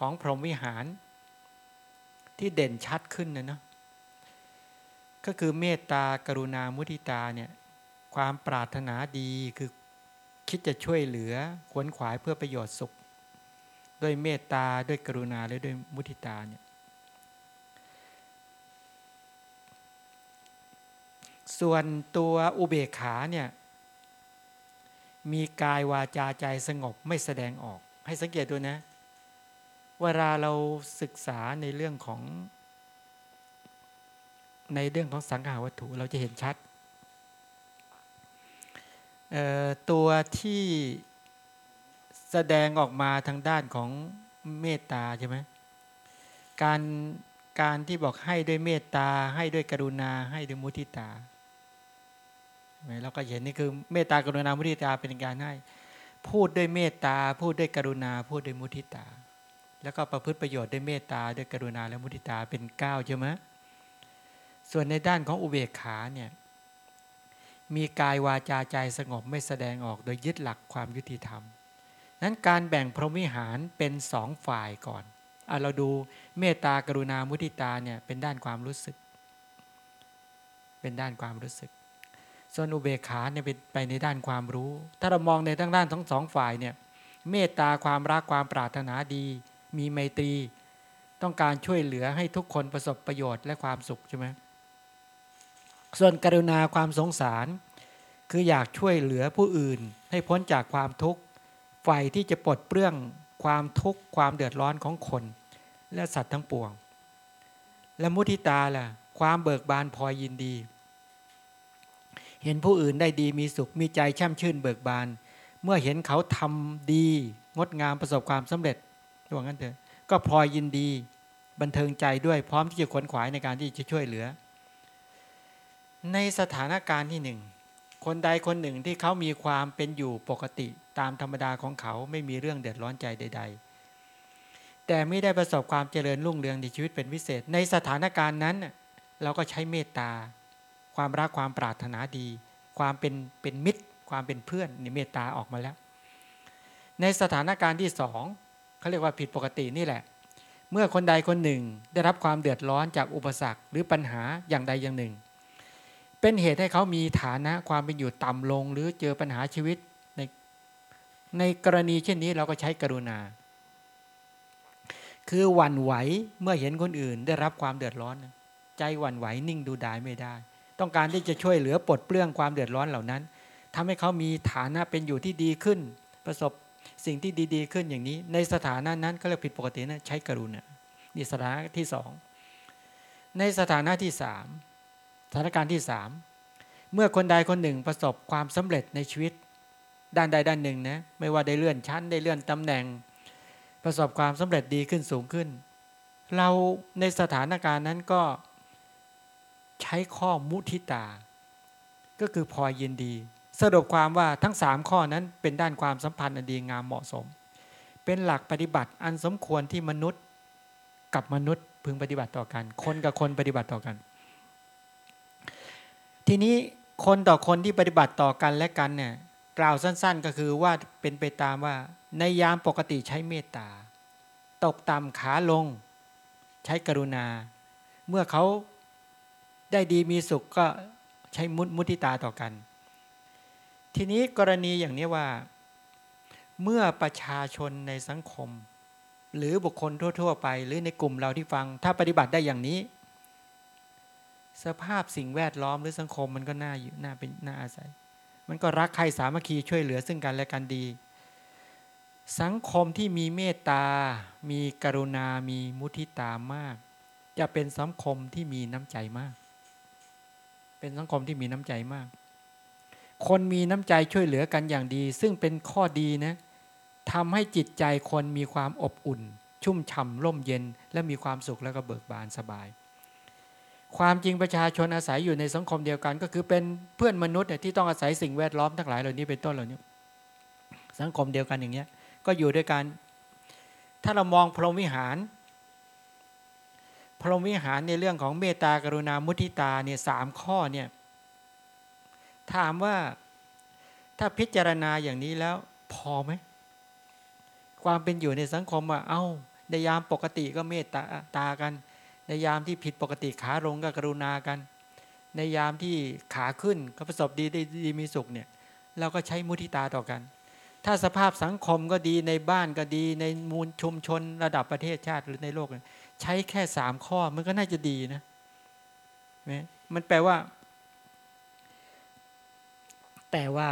B: ของพรหมวิหาร ที่เด่นชัดขึ้นนะเนาะก็คือเมตตากรุณามุทิตาเนี่ยความปรารถนาดีคือคิดจะช่วยเหลือขวนขวายเพื่อประโยชน์สุข ด้วยเมตตาด้วยกรุณาและด้วยมุทิตาเนี่ยส่วนตัวอุเบกขาเนี่ยมีกายวาจาใจสงบไม่แสดงออก ให้สังเกตดูนะ เวลาเราศึกษาในเรื่องของ ในเรื่องของสังขาวัตถุเราจะเห็นชัด ตัวที่แสดงออกมาทางด้านของเมตตาใช่ไหมการการที่บอกให้ด้วยเมตตา ให้ด้วยกรุณา ให้ด้วยมุทิตาเราก็เห็นนี่คือเมตตากรุณามุทิตาเป็นการให้ พูดด้วยเมตตา พูดด้วยกรุณา พูดด้วยมุทิตา แล้วก็ประพฤติประโยชน์ด้วยเมตตาด้วยกรุณาและมุทิตาเป็นเก้าใช่ไหมส่วนในด้านของอุเบกขาเนี่ยมีกายวาจาใจสงบไม่แสดงออกโดยยึดหลักความยุติธรรม นั้นการแบ่งพรหมิหารเป็นสองฝ่ายก่อนอเราดูเมตตากรุณามุทิตาเนี่ยเป็นด้านความรู้สึก เป็นด้านความรู้สึก ส่วนอุเบกขาเนี่ยเป็นไปในด้านความรู้ ถ้าเรามองในทั้งด้านทั้งสองฝ่ายเนี่ยเมตตาความรักความปรารถนาดี มีไมตรี ต้องการช่วยเหลือให้ทุกคนประสบประโยชน์และความสุขใช่ไหมส่วนกรุณาความสงสาร คืออยากช่วยเหลือผู้อื่นให้พ้นจากความทุกข์ฝ่ที่จะปลดเปลื้องความทุกข์ความเดือดร้อนของคน และสัตว์ทั้งปวง และมุทิตาล่ะ ความเบิกบานพอยินดี เห็นผู้อื่นได้ดีมีสุขมีใจแช่มชื่นเบิกบาน เมื่อเห็นเขาทำดี งดงามประสบความสำเร็จ ว่างั้นเถอะก็พลอยยินดีบันเทิงใจด้วยพร้อมที่จะขวนขวายในการที่จะช่วยเหลือ ในสถานการณ์ที่หนึ่งคนใดคนหนึ่งที่เขามีความเป็นอยู่ปกติตามธรรมดาของเขาไม่มีเรื่องเดือดร้อนใจใด ๆ แต่ไม่ได้ประสบความเจริญรุ่งเรืองในชีวิตเป็นพิเศษ ในสถานการณ์นั้น เราก็ใช้เมตตา ความรักความปรารถนาดี ความเป็นเป็นมิตร ความเป็นเพื่อนนี่เมตตาออกมาแล้ว ในสถานการณ์ที่สอง เขาเรียกว่าผิดปกตินี่แหละ เมื่อคนใดคนหนึ่งได้รับความเดือดร้อนจากอุปสรรคหรือปัญหาอย่างใดอย่างหนึ่ง เป็นเหตุให้เขามีฐานะความเป็นอยู่ต่ำลง หรือเจอปัญหาชีวิตในในกรณีเช่นนี้เราก็ใช้กรุณา คือหวั่นไหวเมื่อเห็นคนอื่น ได้รับความเดือดร้อน ใจหวั่นไหวนิ่งดูดายไม่ได้ ต้องการที่จะช่วยเหลือปลดเปลื้องความเดือดร้อนเหล่านั้นทำให้เขามีฐานะเป็นอยู่ที่ดีขึ้น ประสบ สิ่งที่ดีๆ ขึ้นอย่างนี้ ในสถานะนั้นก็เรียกผิดปกตินะใช้กรุณานี่สถานะที่สองในสถานะที่สามสถานการณ์ที่สามเมื่อคนใดคนหนึ่งประสบความสำเร็จในชีวิต ด้านใดด้านหนึ่งนะไม่ว่าได้เลื่อนชั้นได้เลื่อนตำแหน่ง ประสบความสำเร็จดีขึ้นสูงขึ้น เราในสถานการณ์นั้นก็ใช้ข้อมุทิตา ก็คือพอยินดี สรุปความว่าทั้งสามข้อนั้นเป็นด้านความสัมพันธ์อันดีงามเหมาะสม เป็นหลักปฏิบัติอันสมควรที่มนุษย์กับมนุษย์พึงปฏิบัติต่อกัน คนกับคนปฏิบัติต่อกัน ทีนี้คนต่อคนที่ปฏิบัติต่อกันและกันเนี่ยกล่าวสั้น ๆ ก็คือว่าเป็นไปตามว่าในยามปกติใช้เมตตา ตกต่ำขาลง ใช้กรุณา เมื่อเขาได้ดีมีสุขก็ใช้มุมุติตาต่อกัน ทีนี้กรณีอย่างนี้ว่า เมื่อประชาชนในสังคม หรือบุคคลทั่ว ๆ ไป หรือในกลุ่มเราที่ฟัง ถ้าปฏิบัติได้อย่างนี้ สภาพสิ่งแวดล้อมหรือสังคมมันก็น่าอยู่น่าเป็นน่าอาศัย มันก็รักใครสามัคคีช่วยเหลือซึ่งกันและกันดี สังคมที่มีเมตตา มีกรุณา มีมุทิตามาก จะเป็นสังคมที่มีน้ำใจมาก เป็นสังคมที่มีน้ำใจมาก คนมีน้ำใจช่วยเหลือกันอย่างดี ซึ่งเป็นข้อดีนะทำให้จิตใจคนมีความอบอุ่น ชุ่มฉ่ำร่มเย็น และมีความสุขแล้วก็เบิกบานสบาย ความจริงประชาชนอาศัยอยู่ในสังคมเดียวกัน ก็คือเป็นเพื่อนมนุษย์ที่ต้องอาศัยสิ่งแวดล้อมทั้งหลายเหล่านี้เป็นต้นเหล่านี้สังคมเดียวกันอย่างเงี้ยก็อยู่ด้วยกันถ้าเรามองพรหมวิหาร พรหมวิหารในเรื่องของเมตตากรุณามุทิตาเนี่ยสามข้อเนี่ย ถามว่าถ้าพิจารณาอย่างนี้แล้ว พอไหม ความเป็นอยู่ในสังคมว่า เอา้าในยามปกติก็เมตตาตากัน ในยามที่ผิดปกติขาลงก็กรุณากัน ในยามที่ขาขึ้นก็ประสบดีได้ดีมีสุขเนี่ย เราก็ใช้มุทิตาต่อกัน ถ้าสภาพสังคมก็ดีในบ้านก็ดีในมูลชุมชนระดับประเทศชาติหรือในโลกเนี่ยใช้แค่สามข้อมันก็น่าจะดีนะไหมมันแปลว่า แต่ว่า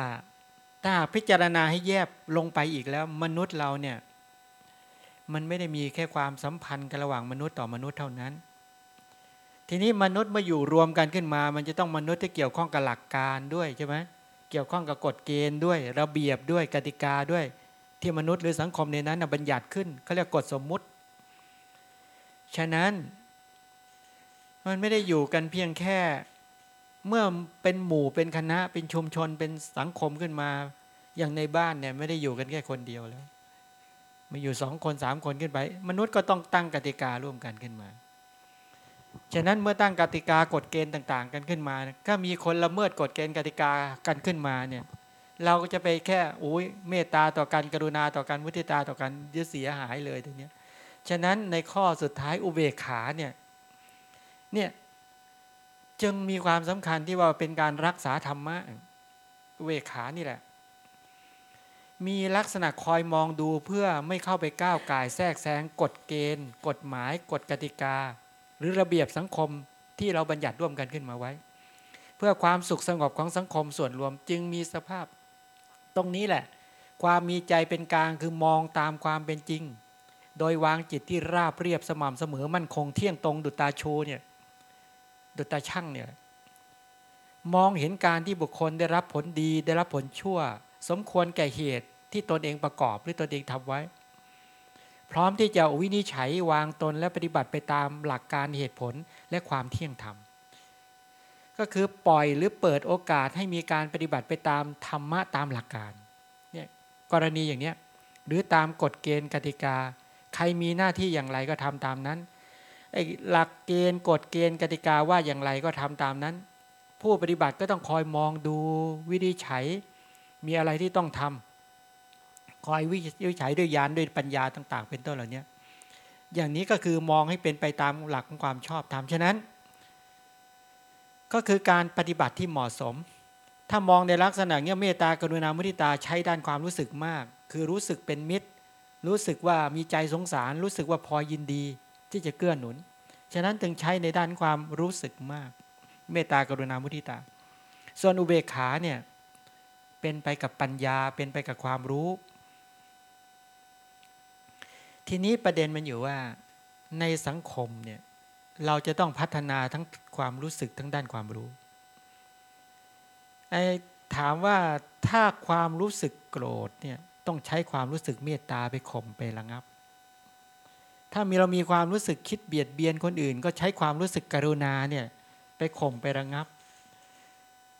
B: ถ้าพิจารณาให้แยบลงไปอีกแล้ว มนุษย์เราเนี่ย มันไม่ได้มีแค่ความสัมพันธ์กันระหว่างมนุษย์ต่อมนุษย์เท่านั้น ทีนี้มนุษย์มาอยู่รวมกันขึ้นมา มันจะต้องมนุษย์ที่เกี่ยวข้องกับหลักการด้วยใช่ไหมเกี่ยวข้องกับกฎเกณฑ์ด้วย ระเบียบด้วยกติกาด้วย ที่มนุษย์หรือสังคมในนั้นนะบัญญัติขึ้นเขาเรียกกฎสมมุติ ฉะนั้น มันไม่ได้อยู่กันเพียงแค่ เมื่อเป็นหมู่เป็นคณะเป็นชุมชนเป็นสังคมขึ้นมา อย่างในบ้านเนี่ยไม่ได้อยู่กันแค่คนเดียวแล้วมาอยู่สองคนสามคนขึ้นไป มนุษย์ก็ต้องตั้งกติการ่วมกันขึ้นมาฉะนั้นเมื่อตั้งกติกากฎเกณฑ์ต่าง ๆ กันขึ้นมา ก็มีคนละเมิดกฎเกณฑ์กติกากันขึ้นมาเนี่ยเราก็จะไปแค่โอ้ยเมตตาต่อกันกรุณาต่อกันมุทิตาต่อกันจะเสียหายเลยทีเนี้ยฉะนั้นในข้อสุดท้ายอุเบกขาเนี่ยเนี่ย จึงมีความสำคัญที่ว่าเป็นการรักษาธรรมะเบกขานี่แหละ มีลักษณะคอยมองดูเพื่อไม่เข้าไปก้าวกายแทรกแซงกฎเกณฑ์ กฎหมายกฎกติกา หรือระเบียบสังคมที่เราบัญญัติร่วมกันขึ้นมาไว้ เพื่อความสุขสงบของสังคมส่วนรวมจึงมีสภาพ ตรงนี้แหละ ความมีใจเป็นกลางคือมองตามความเป็นจริง โดยวางจิตที่ราบเรียบสม่ำเสมอมั่นคงเที่ยงตรงดุจตาโชเนี่ย ดุจตาช่างเนี่ยมองเห็นการที่บุคคลได้รับผลดีได้รับผลชั่ว สมควรแก่เหตุที่ตนเองประกอบหรือตนเองทำไว้ พร้อมที่จะวินิจฉัยวางตนและปฏิบัติไปตามหลักการเหตุผลและความเที่ยงธรรมก็คือปล่อยหรือเปิดโอกาสให้มีการปฏิบัติไปตามธรรมะตามหลักการเนี่ยกรณีอย่างเนี้ยหรือตามกฎเกณฑ์กติกา ใครมีหน้าที่อย่างไรก็ทำตามนั้น หลักเกณฑ์กฎเกณฑ์กติกาว่าอย่างไรก็ทำตามนั้น ผู้ปฏิบัติก็ต้องคอยมองดูวินิจฉัย มีอะไรที่ต้องทำคอยวินิจฉัยด้วยญาณด้วยปัญญาต่าง ๆ เป็นต้นเหล่านี้อย่างนี้ก็คือมองให้เป็นไปตามหลักของความชอบธรรมฉะนั้น ก็คือการปฏิบัติที่เหมาะสม ถ้ามองในลักษณะเนี้ยเมตตากรุณามุทิตาใช้ด้านความรู้สึกมาก คือรู้สึกเป็นมิตร รู้สึกว่ามีใจสงสาร รู้สึกว่าพอยินดี ที่จะเกื้อหนุน ฉะนั้นจึงใช้ในด้านความรู้สึกมาก เมตตากรุณามุทิตา ส่วนอุเบกขาเนี่ยเป็นไปกับปัญญาเป็นไปกับความรู้ ทีนี้ประเด็นมันอยู่ว่าในสังคมเนี่ยเราจะต้องพัฒนาทั้งความรู้สึกทั้งด้านความรู้ไอ้ถามว่าถ้าความรู้สึกโกรธเนี่ยต้องใช้ความรู้สึกเมตตาไปข่มไประงับ ถ้ามีเรามีความรู้สึกคิดเบียดเบียนคนอื่น ก็ใช้ความรู้สึกกรุณาเนี่ยไปข่มไประงับ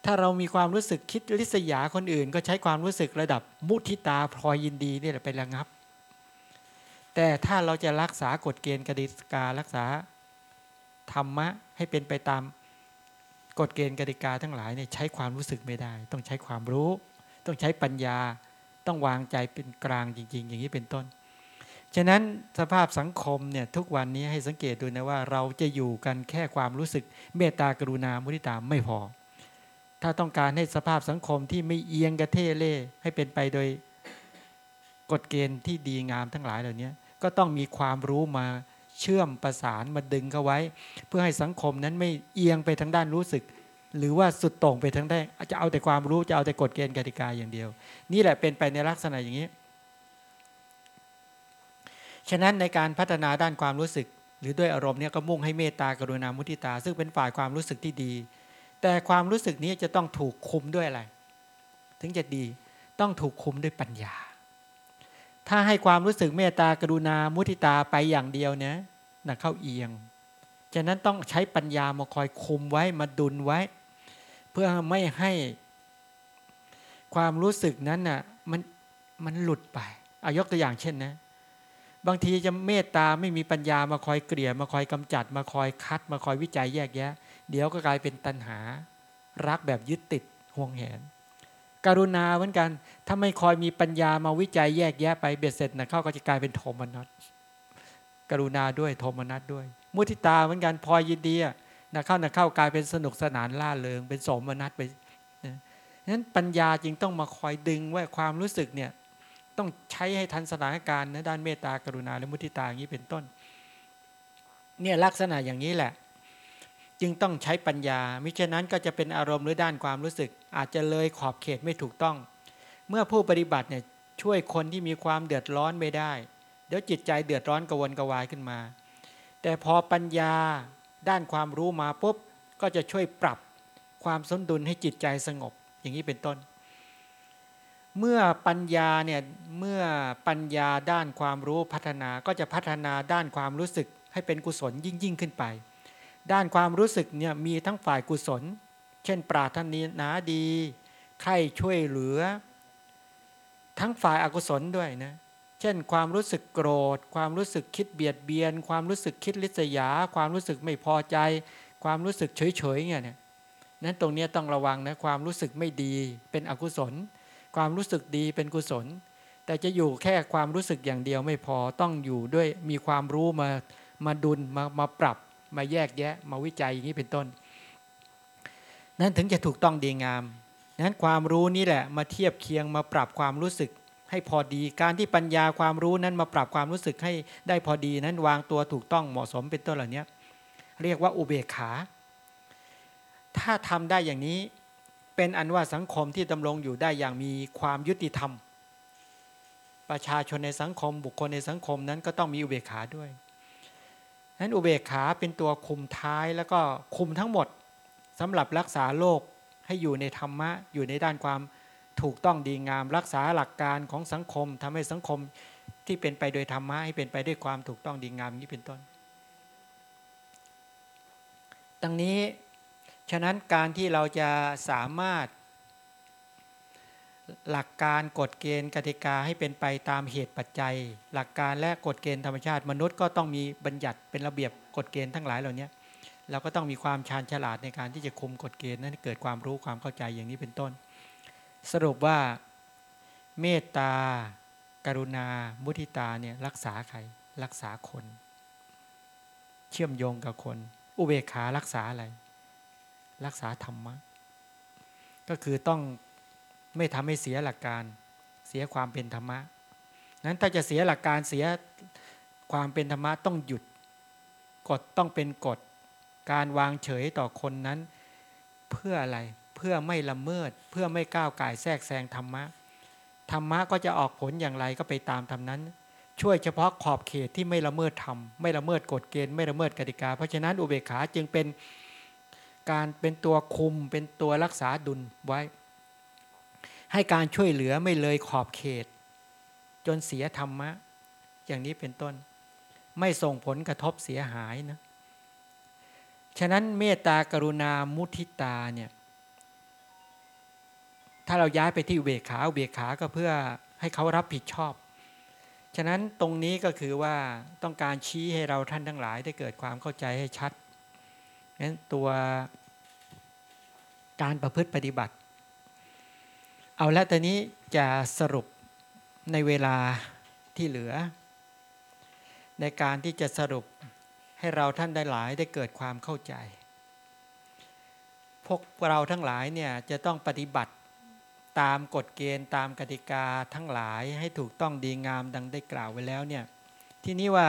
B: ถ้าเรามีความรู้สึกคิดริษยาคนอื่น ก็ใช้ความรู้สึกระดับมุทิตาพลอยยินดีเนี่ยไประงับ แต่ถ้าเราจะรักษากฎเกณฑ์กติการักษาธรรมะให้เป็นไปตามกฎเกณฑ์กติกาทั้งหลายเนี่ยใช้ความรู้สึกไม่ได้ ต้องใช้ความรู้ ต้องใช้ปัญญา ต้องวางใจเป็นกลางจริง ๆ อย่างนี้เป็นต้น ฉะนั้นสภาพสังคมเนี่ยทุกวันนี้ให้สังเกตดูนะว่า เราจะอยู่กันแค่ความรู้สึกเมตตากรุณามุทิตาไม่พอ ถ้าต้องการให้สภาพสังคมที่ไม่เอียงกระเทเล่ให้เป็นไปโดยกฎเกณฑ์ที่ดีงามทั้งหลายเหล่านี้ก็ต้องมีความรู้มาเชื่อมประสานมาดึงเข้าไว้ เพื่อให้สังคมนั้นไม่เอียงไปทางด้านรู้สึก หรือว่าสุดโต่งไปทางด้านจะเอาแต่ความรู้จะเอาแต่กฎเกณฑ์กติกาอย่างเดียว นี่แหละเป็นไปในลักษณะอย่างนี้ ฉะนั้นในการพัฒนาด้านความรู้สึก หรือด้วยอารมณ์เนี่ยก็มุ่งให้เมตตากรุณามุทิตา ซึ่งเป็นฝ่ายความรู้สึกที่ดี แต่ความรู้สึกนี้จะต้องถูกคุมด้วยอะไร ถึงจะดีต้องถูกคุมด้วยปัญญา ถ้าให้ความรู้สึกเมตตากรุณามุทิตาไปอย่างเดียวเนี่ยนะเข้าเอียง ฉะนั้นต้องใช้ปัญญามาคอยคุมไว้มาดุลไว้ เพื่อไม่ให้ความรู้สึกนั้นน่ะมันมันหลุดไป เอายกตัวอย่างเช่นนะ บางทีจะเมตตาไม่มีปัญญามาคอยเกลี่ยมาคอยกำจัด มาคอยคัด มาคอยวิจัยแยกแยะ เดี๋ยวก็กลายเป็นตัณหา รักแบบยึดติดห่วงแหน กรุณาเหมือนกัน ถ้าไม่คอยมีปัญญามาวิจัยแยกแยะไปเบ็ดเสร็จนะเข้าก็จะกลายเป็นโทมนัสกรุณาด้วยโทมนัสด้วย มุทิตาเหมือนกันพอยินดีนะเข้านะเข้ากลายเป็นสนุกสนานล่าเริงเป็นสมนัสไปนะนั้นปัญญาจึงต้องมาคอยดึงว่าความรู้สึกเนี่ย ต้องใช้ให้ทันสถานการณ์นะด้านเมตตากรุณาและมุทิตาอย่างนี้เป็นต้น เนี่ยลักษณะอย่างนี้แหละ จึงต้องใช้ปัญญา มิฉะนั้นก็จะเป็นอารมณ์หรือด้านความรู้สึก อาจจะเลยขอบเขตไม่ถูกต้อง เมื่อผู้ปฏิบัติเนี่ยช่วยคนที่มีความเดือดร้อนไม่ได้ เดี๋ยวจิตใจเดือดร้อนกวนกวายขึ้นมา แต่พอปัญญาด้านความรู้มาปุ๊บก็จะช่วยปรับความสมดุลให้จิตใจสงบ อย่างนี้เป็นต้น เมื่อปัญญาเนี่ยเมื่อปัญญาด้านความรู้พัฒนาก็จะพัฒนาด้านความรู้สึกให้เป็นกุศลยิ่งยิ่งขึ้นไป ด้านความรู้สึกเนี่ยมีทั้งฝ่ายกุศล เช่น ปรารถนาดีใครช่วยเหลือ ทั้งฝ่ายอากุศลด้วยนะเช่น ความรู้สึกโกรธ ความรู้สึกคิดเบียดเบียน ความรู้สึกคิดลิษยา ความรู้สึกไม่พอใจ ความรู้สึกเฉยๆเนี่ยนั้นตรงนี้ต้องระวังนะความรู้สึกไม่ดีเป็นอกุศล ความรู้สึกดีเป็นกุศล แต่จะอยู่แค่ความรู้สึกอย่างเดียวไม่พอต้องอยู่ด้วยมีความรู้มามาดุลมามาปรับมาแยกแยะ มาวิจัยอย่างนี้เป็นต้น นั้นถึงจะถูกต้องดีงามนั้นความรู้นี่แหละมาเทียบเคียงมาปรับความรู้สึกให้พอดี การที่ปัญญาความรู้นั้นมาปรับความรู้สึกให้ได้พอดีนั้นวางตัวถูกต้องเหมาะสมเป็นต้นเหล่านี้เรียกว่าอุเบกขา ถ้าทำได้อย่างนี้ เป็นอันว่าสังคมที่ดำรงอยู่ได้อย่างมีความยุติธรรม ประชาชนในสังคมบุคคลในสังคมนั้นก็ต้องมีอุเบกขาด้วยนั้นอุเบกขาเป็นตัวคุมท้ายแล้วก็คุมทั้งหมดสำหรับรักษาโลกให้อยู่ในธรรมะ อยู่ในด้านความถูกต้องดีงาม รักษาหลักการของสังคมทำให้สังคมที่เป็นไปโดยธรรมะให้เป็นไปด้วยความถูกต้องดีงามนี้เป็นต้นดังนี้ ฉะนั้นการที่เราจะสามารถหลักการกฎเกณฑ์กติกาให้เป็นไปตามเหตุปัจจัย หลักการและกฎเกณฑ์ธรรมชาติ มนุษย์ก็ต้องมีบัญญัติเป็นระเบียบกฎเกณฑ์ทั้งหลายเหล่านี้เราก็ต้องมีความชาญฉลาดในการที่จะคุมกฎเกณฑ์นั้นเกิดความรู้ความเข้าใจอย่างนี้เป็นต้น สรุปว่าเมตตากรุณา มุทิตาเนี่ยรักษาใครรักษาคน เชื่อมโยงกับคน อุเบกขารักษาอะไร รักษาธรรมะ ก็คือต้องไม่ทำให้เสียหลักการ เสียความเป็นธรรมะนั้นถ้าจะเสียหลักการเสียความเป็นธรรมะต้องหยุดกฎต้องเป็นกฎ การวางเฉยต่อคนนั้น เพื่ออะไรเพื่อไม่ละเมิด เพื่อไม่ก้าวไก่แทรกแซงธรรมะธรรมะก็จะออกผลอย่างไรก็ไปตามทำนั้น ช่วยเฉพาะขอบเขตที่ไม่ละเมิดธรรมไม่ละเมิดกฎเกณฑ์ไม่ละเมิดกติกา เพราะฉะนั้นอุเบกขาจึงเป็น การเป็นตัวคุมเป็นตัวรักษาดุลไว้ ให้การช่วยเหลือไม่เลยขอบเขต จนเสียธรรมะ อย่างนี้เป็นต้น ไม่ส่งผลกระทบเสียหายนะฉะนั้นเมตตากรุณามุทิตาเนี่ยถ้าเราย้ายไปที่เบขาเบขาก็เพื่อให้เขารับผิดชอบ ฉะนั้นตรงนี้ก็คือว่าต้องการชี้ให้เราท่านทั้งหลายได้เกิดความเข้าใจให้ชัดนั้นตัว การประพฤติปฏิบัติ เอาละตอนนี้จะสรุปในเวลาที่เหลือ ในการที่จะสรุปให้เราท่านได้หลายได้เกิดความเข้าใจ พวกเราทั้งหลายเนี่ยจะต้องปฏิบัติตามกฎเกณฑ์ตามกติกาทั้งหลายให้ถูกต้องดีงามดังได้กล่าวไว้แล้วเนี่ยที่นี้ว่า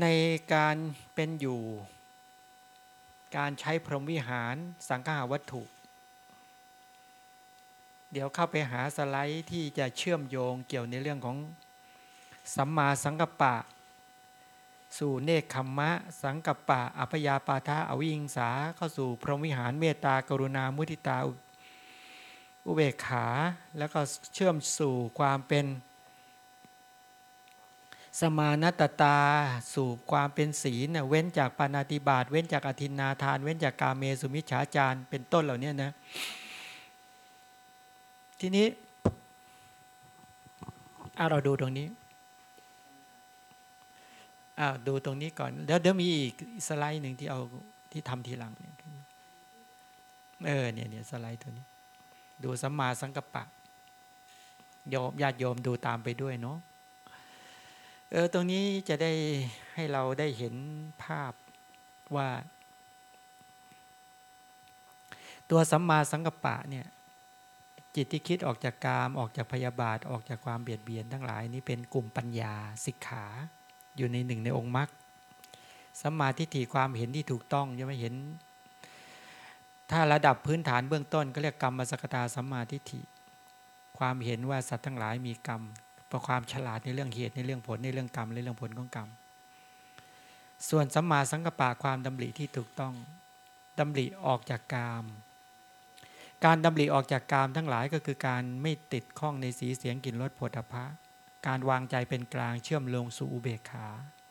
B: ในการเป็นอยู่ การใช้พรหมวิหารสังฆาวัตถุ เดี๋ยวเข้าไปหาสไลด์ที่จะเชื่อมโยงเกี่ยวในเรื่องของสัมมาสังกัปปะ สู่เนคขมมะ สังกัปปะ อัพยาปาทะอวิงสาเข้าสู่พรหมวิหารเมตตากรุณามุทิตาอุเบกขา แล้วก็เชื่อมสู่ความเป็น สมานตตาสู่ความเป็นศีลเว้นจากปานาติบาตเว้นจากอธินนาทาน เว้นจากกาเมสุมิชฌาจารเป็นต้นเหล่านี้นะทีนี้เเราดูตรงนี้อ้าวดูตรงนี้ก่อนเดี๋ยวเดี๋ยวมีอีกสไลด์หนึ่งที่เอาที่ทำทีหลังเนี่ยเออเนี่ยเนี่ยสไลด์ตัวนี้ ดูสัมมาสังกัปปะโยมญาติโยมดูตามไปด้วยเนาะ เออตรงนี้จะได้ให้เราได้เห็นภาพว่า ตัวสัมมาสังกัปปะเนี่ยจิตที่คิดออกจากกาม ออกจากพยาบาทออกจากความเบียดเบียนทั้งหลายนี้เป็นกลุ่มปัญญาสิกขาอยู่ในหนึ่งในองค์มรรคสัมมาทิฏฐิความเห็นที่ถูกต้องยังไม่เห็น ถ้าระดับพื้นฐานเบื้องต้นก็เรียกกรรมสกตาสัมมาทิฏฐิความเห็นว่าสัตว์ทั้งหลายมีกรรม เพราะความฉลาดในเรื่องเหตุในเรื่องผลในเรื่องกรรมในเรื่องผลของกรรม ส่วนสัมมาสังกปะความดำริที่ถูกต้องดำริออกจากกาม การดำริออกจากกามทั้งหลายก็คือการไม่ติดข้องในสีเสียงกลิ่นรสผลพะการวางใจเป็นกลางเชื่อมลงสู่อุเบกขา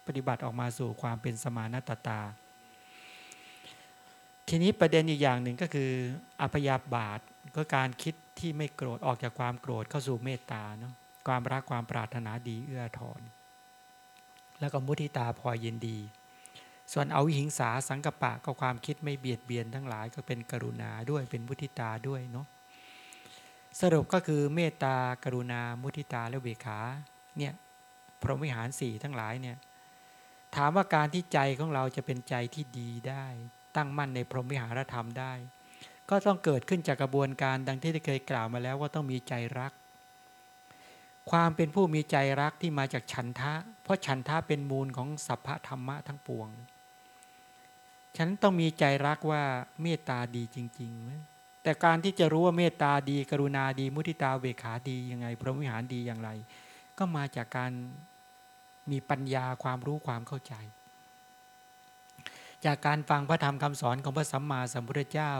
B: ปฏิบัติออกมาสู่ความเป็นสมานตตา ทีนี้ประเด็นอีกอย่างหนึ่งก็คืออภยาบาทก็การคิดที่ไม่โกรธออกจากความโกรธเข้าสู่เมตตาเนาะ ความรักความปรารถนาดีเอื้อทอนแล้วก็มุทิตาพอเย็นดี ส่วนเอาหิงสาสังกปะก็ความคิดไม่เบียดเบียนทั้งหลายก็เป็นกรุณาด้วยเป็นมุทิตาด้วยเนาะสรุปก็คือเมตตากรุณามุทิตาและเบขาเนี่ยพรหมวิหารสี่ทั้งหลายเนี่ยถามว่าการที่ใจของเราจะเป็นใจที่ดีได้ ตั้งมั่นในพรหมวิหารธรรมได้ ก็ต้องเกิดขึ้นจากกระบวนการดังที่ได้เคยกล่าวมาแล้วว่าต้องมีใจรัก ความเป็นผู้มีใจรักที่มาจากฉันทะ เพราะฉันทะเป็นมูลของสัพพธรรมะทั้งปวง ฉันต้องมีใจรักว่าเมตตาดีจริงๆ แต่การที่จะรู้ว่าเมตตาดี กรุณาดี มุทิตาเวขาดียังไง พระวิหารดีอย่างไร ก็มาจากการมีปัญญาความรู้ความเข้าใจ จากการฟังพระธรรมคำสอนของพระสัมมาสัมพุทธเจ้า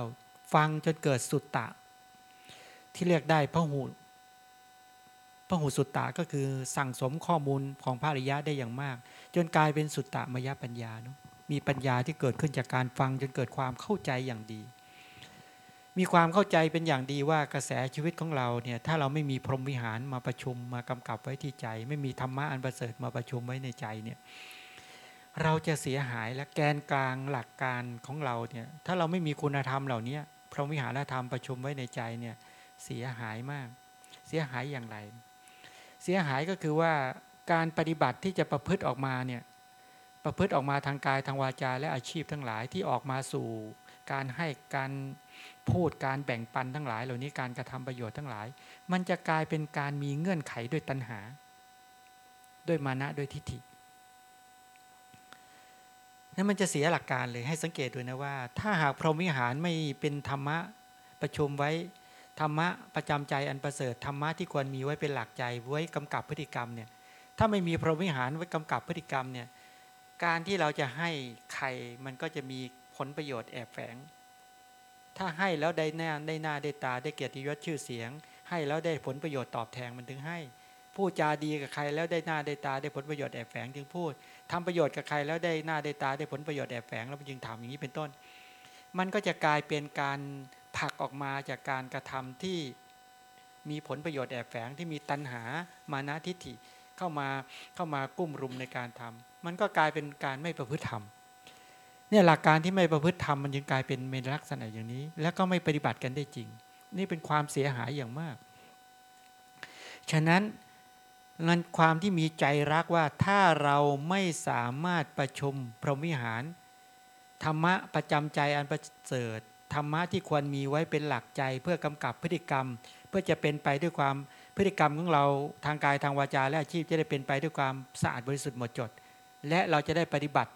B: ฟังจนเกิดสุตตะ ที่เรียกได้พระหู พระหูสุตตะก็คือสั่งสมข้อมูลของพระอริยะได้อย่างมาก จนกลายเป็นสุตตะมยปัญญาเนาะมีปัญญาที่เกิดขึ้นจากการฟังจนเกิดความเข้าใจอย่างดี มีความเข้าใจเป็นอย่างดีว่ากระแสชีวิตของเราเนี่ยถ้าเราไม่มีพรหมวิหารมาประชุมมากำกับไว้ที่ใจ ไม่มีธรรมะอันประเสริฐมาประชุมไว้ในใจเนี่ยเราจะเสียหายและแกนกลางหลักการของเราเนี่ยถ้าเราไม่มีคุณธรรมเหล่านี้พรหมวิหารธรรมประชุมไว้ในใจเนี่ยเสียหายมาก เสียหายอย่างไร สียหายก็คือว่าการปฏิบัติที่จะประพฤติออกมาเนี่ยประพฤติออกมาทางกายทางวาจาและอาชีพทั้งหลายที่ออกมาสู่ การให้การพูดการแบ่งปันทั้งหลาย เหล่านี้การกระทำประโยชน์ทั้งหลาย มันจะกลายเป็นการมีเงื่อนไขด้วยตัณหา ด้วยมานะด้วยทิฏฐินั่นมันจะเสียหลักการเลยให้สังเกตดูนะว่า ถ้าหากพรหมวิหารไม่เป็นธรรมะประชุมไว้ ธรรมะประจำใจอันประเสริฐธรรมะที่ควรมีไว้เป็นหลักใจไว้กำกับพฤติกรรมเนี่ยถ้าไม่มีพรหมวิหารไว้กำกับพฤติกรรมเนี่ยการที่เราจะให้ใครมันก็จะมีผลประโยชน์แอบแฝง ถ้าให้แล้วได้หน้าได้หน้าได้ตาได้เกียรติยศชื่อเสียง ให้แล้วได้ผลประโยชน์ตอบแทนมันถึงให้พูดจาดีกับใครแล้วได้หน้าได้ตาได้ผลประโยชน์แอบแฝงจึงพูดทำประโยชน์กับใครแล้วได้หน้าได้ตาได้ผลประโยชน์แอบแฝงแล้วจึงทำอย่างนี้เป็นต้น มันก็จะกลายเป็นการผลักออกมาจากการกระทำที่มีผลประโยชน์แอบแฝงที่มีตัณหามานะทิฏฐิเข้ามาเข้ามากุ้มรุมในการทำมันก็กลายเป็นการไม่ประพฤติธรรมเนี่ยหลักการที่ไม่ประพฤติธรรมมันจึงกลายเป็นเมลักษณะอย่างนี้ แล้วก็ไม่ปฏิบัติกันได้จริง นี่เป็นความเสียหายอย่างมาก ฉะนั้นนั้นความที่มีใจรักว่าถ้าเราไม่สามารถประชุมพรหมิหาร ธรรมะประจำใจอันประเสริฐ ธรรมะที่ควรมีไว้เป็นหลักใจเพื่อกำกับพฤติกรรม เพื่อจะเป็นไปด้วยความพฤติกรรมของเราทางกายทางวาจาและอาชีพจะได้เป็นไปด้วยความสะอาดบริสุทธิ์หมดจด และเราจะได้ปฏิบัติ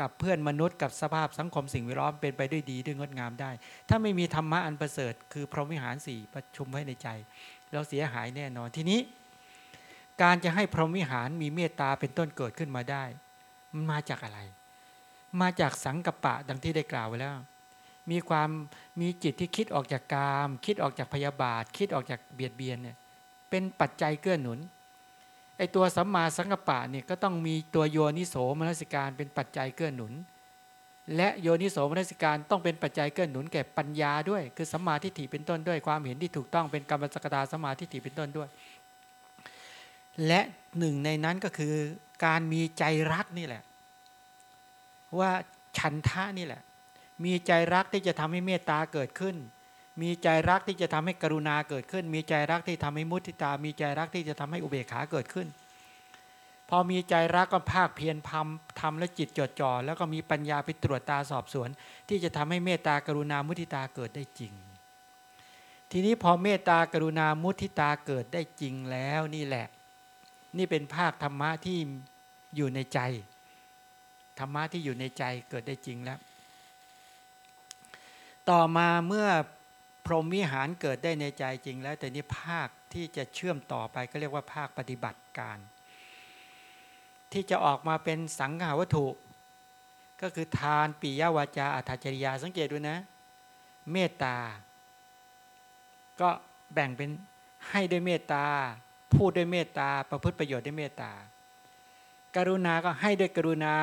B: กับเพื่อนมนุษย์กับสภาพสังคมสิ่งแวดล้อมเป็นไปด้วยดีด้วยงดงามได้ ถ้าไม่มีธรรมะอันประเสริฐ คือพรหมวิหารสี่ประชุมไว้ในใจ เราเสียหายแน่นอนทีนี้ การจะให้พรหมวิหารมีเมตตาเป็นต้นเกิดขึ้นมาได้ มันมาจากอะไร มาจากสังกปะดังที่ได้กล่าวไว้แล้ว มีความมีจิตที่คิดออกจากกาม คิดออกจากพยาบาท คิดออกจากเบียดเบียนเนี่ยเป็นปัจจัยเกื้อหนุนไอตัวสัมมาสังกปะเนี่ยก็ต้องมีตัวโยนิโสมนสิการเป็นปัจจัยเกื้อหนุน และโยนิโสมนสิการต้องเป็นปัจจัยเกื้อหนุนแก่ปัญญาด้วย คือสัมมาทิฏฐิเป็นต้นด้วยความเห็นที่ถูกต้องเป็นกรรมสกตาสัมมาทิฏฐิเป็นต้นด้วย และหนึ่งในนั้นก็คือการมีใจรักนี่แหละ ว่าฉันทะนี่แหละ มีใจรักที่จะทำให้เมตตาเกิดขึ้น มีใจรักที่จะทำให้กรุณาเกิดขึ้น มีใจรักที่ทำให้มุทิตา มีใจรักที่จะทำให้อุเบกขาเกิดขึ้น พอมีใจรักก็ภาคเพียรพำทำและจิตจดจ่อแล้วก็มีปัญญาไปตรวจตาสอบสวน ที่จะทำให้เมตตากรุณามุทิตาเกิดได้จริง ทีนี้พอเมตตากรุณามุทิตาเกิดได้จริงแล้วนี่แหละ นี่เป็นภาคธรรมะที่อยู่ในใจธรรมะที่อยู่ในใจเกิดได้จริงแล้ว ต่อมาเมื่อพรหมวิหารเกิดได้ในใจจริงแล้ว แต่นี่ภาคที่จะเชื่อมต่อไปก็เรียกว่าภาคปฏิบัติการ ที่จะออกมาเป็นสังขาวัตถุ ก็คือทานปิยวาจาอัตจริยาสังเกตดูนะ เมตตา ก็แบ่งเป็นให้ด้วยเมตตา พูดด้วยเมตตา ประพฤติประโยชน์ด้วยเมตตากรุณาก็ให้ด้วยกรุณา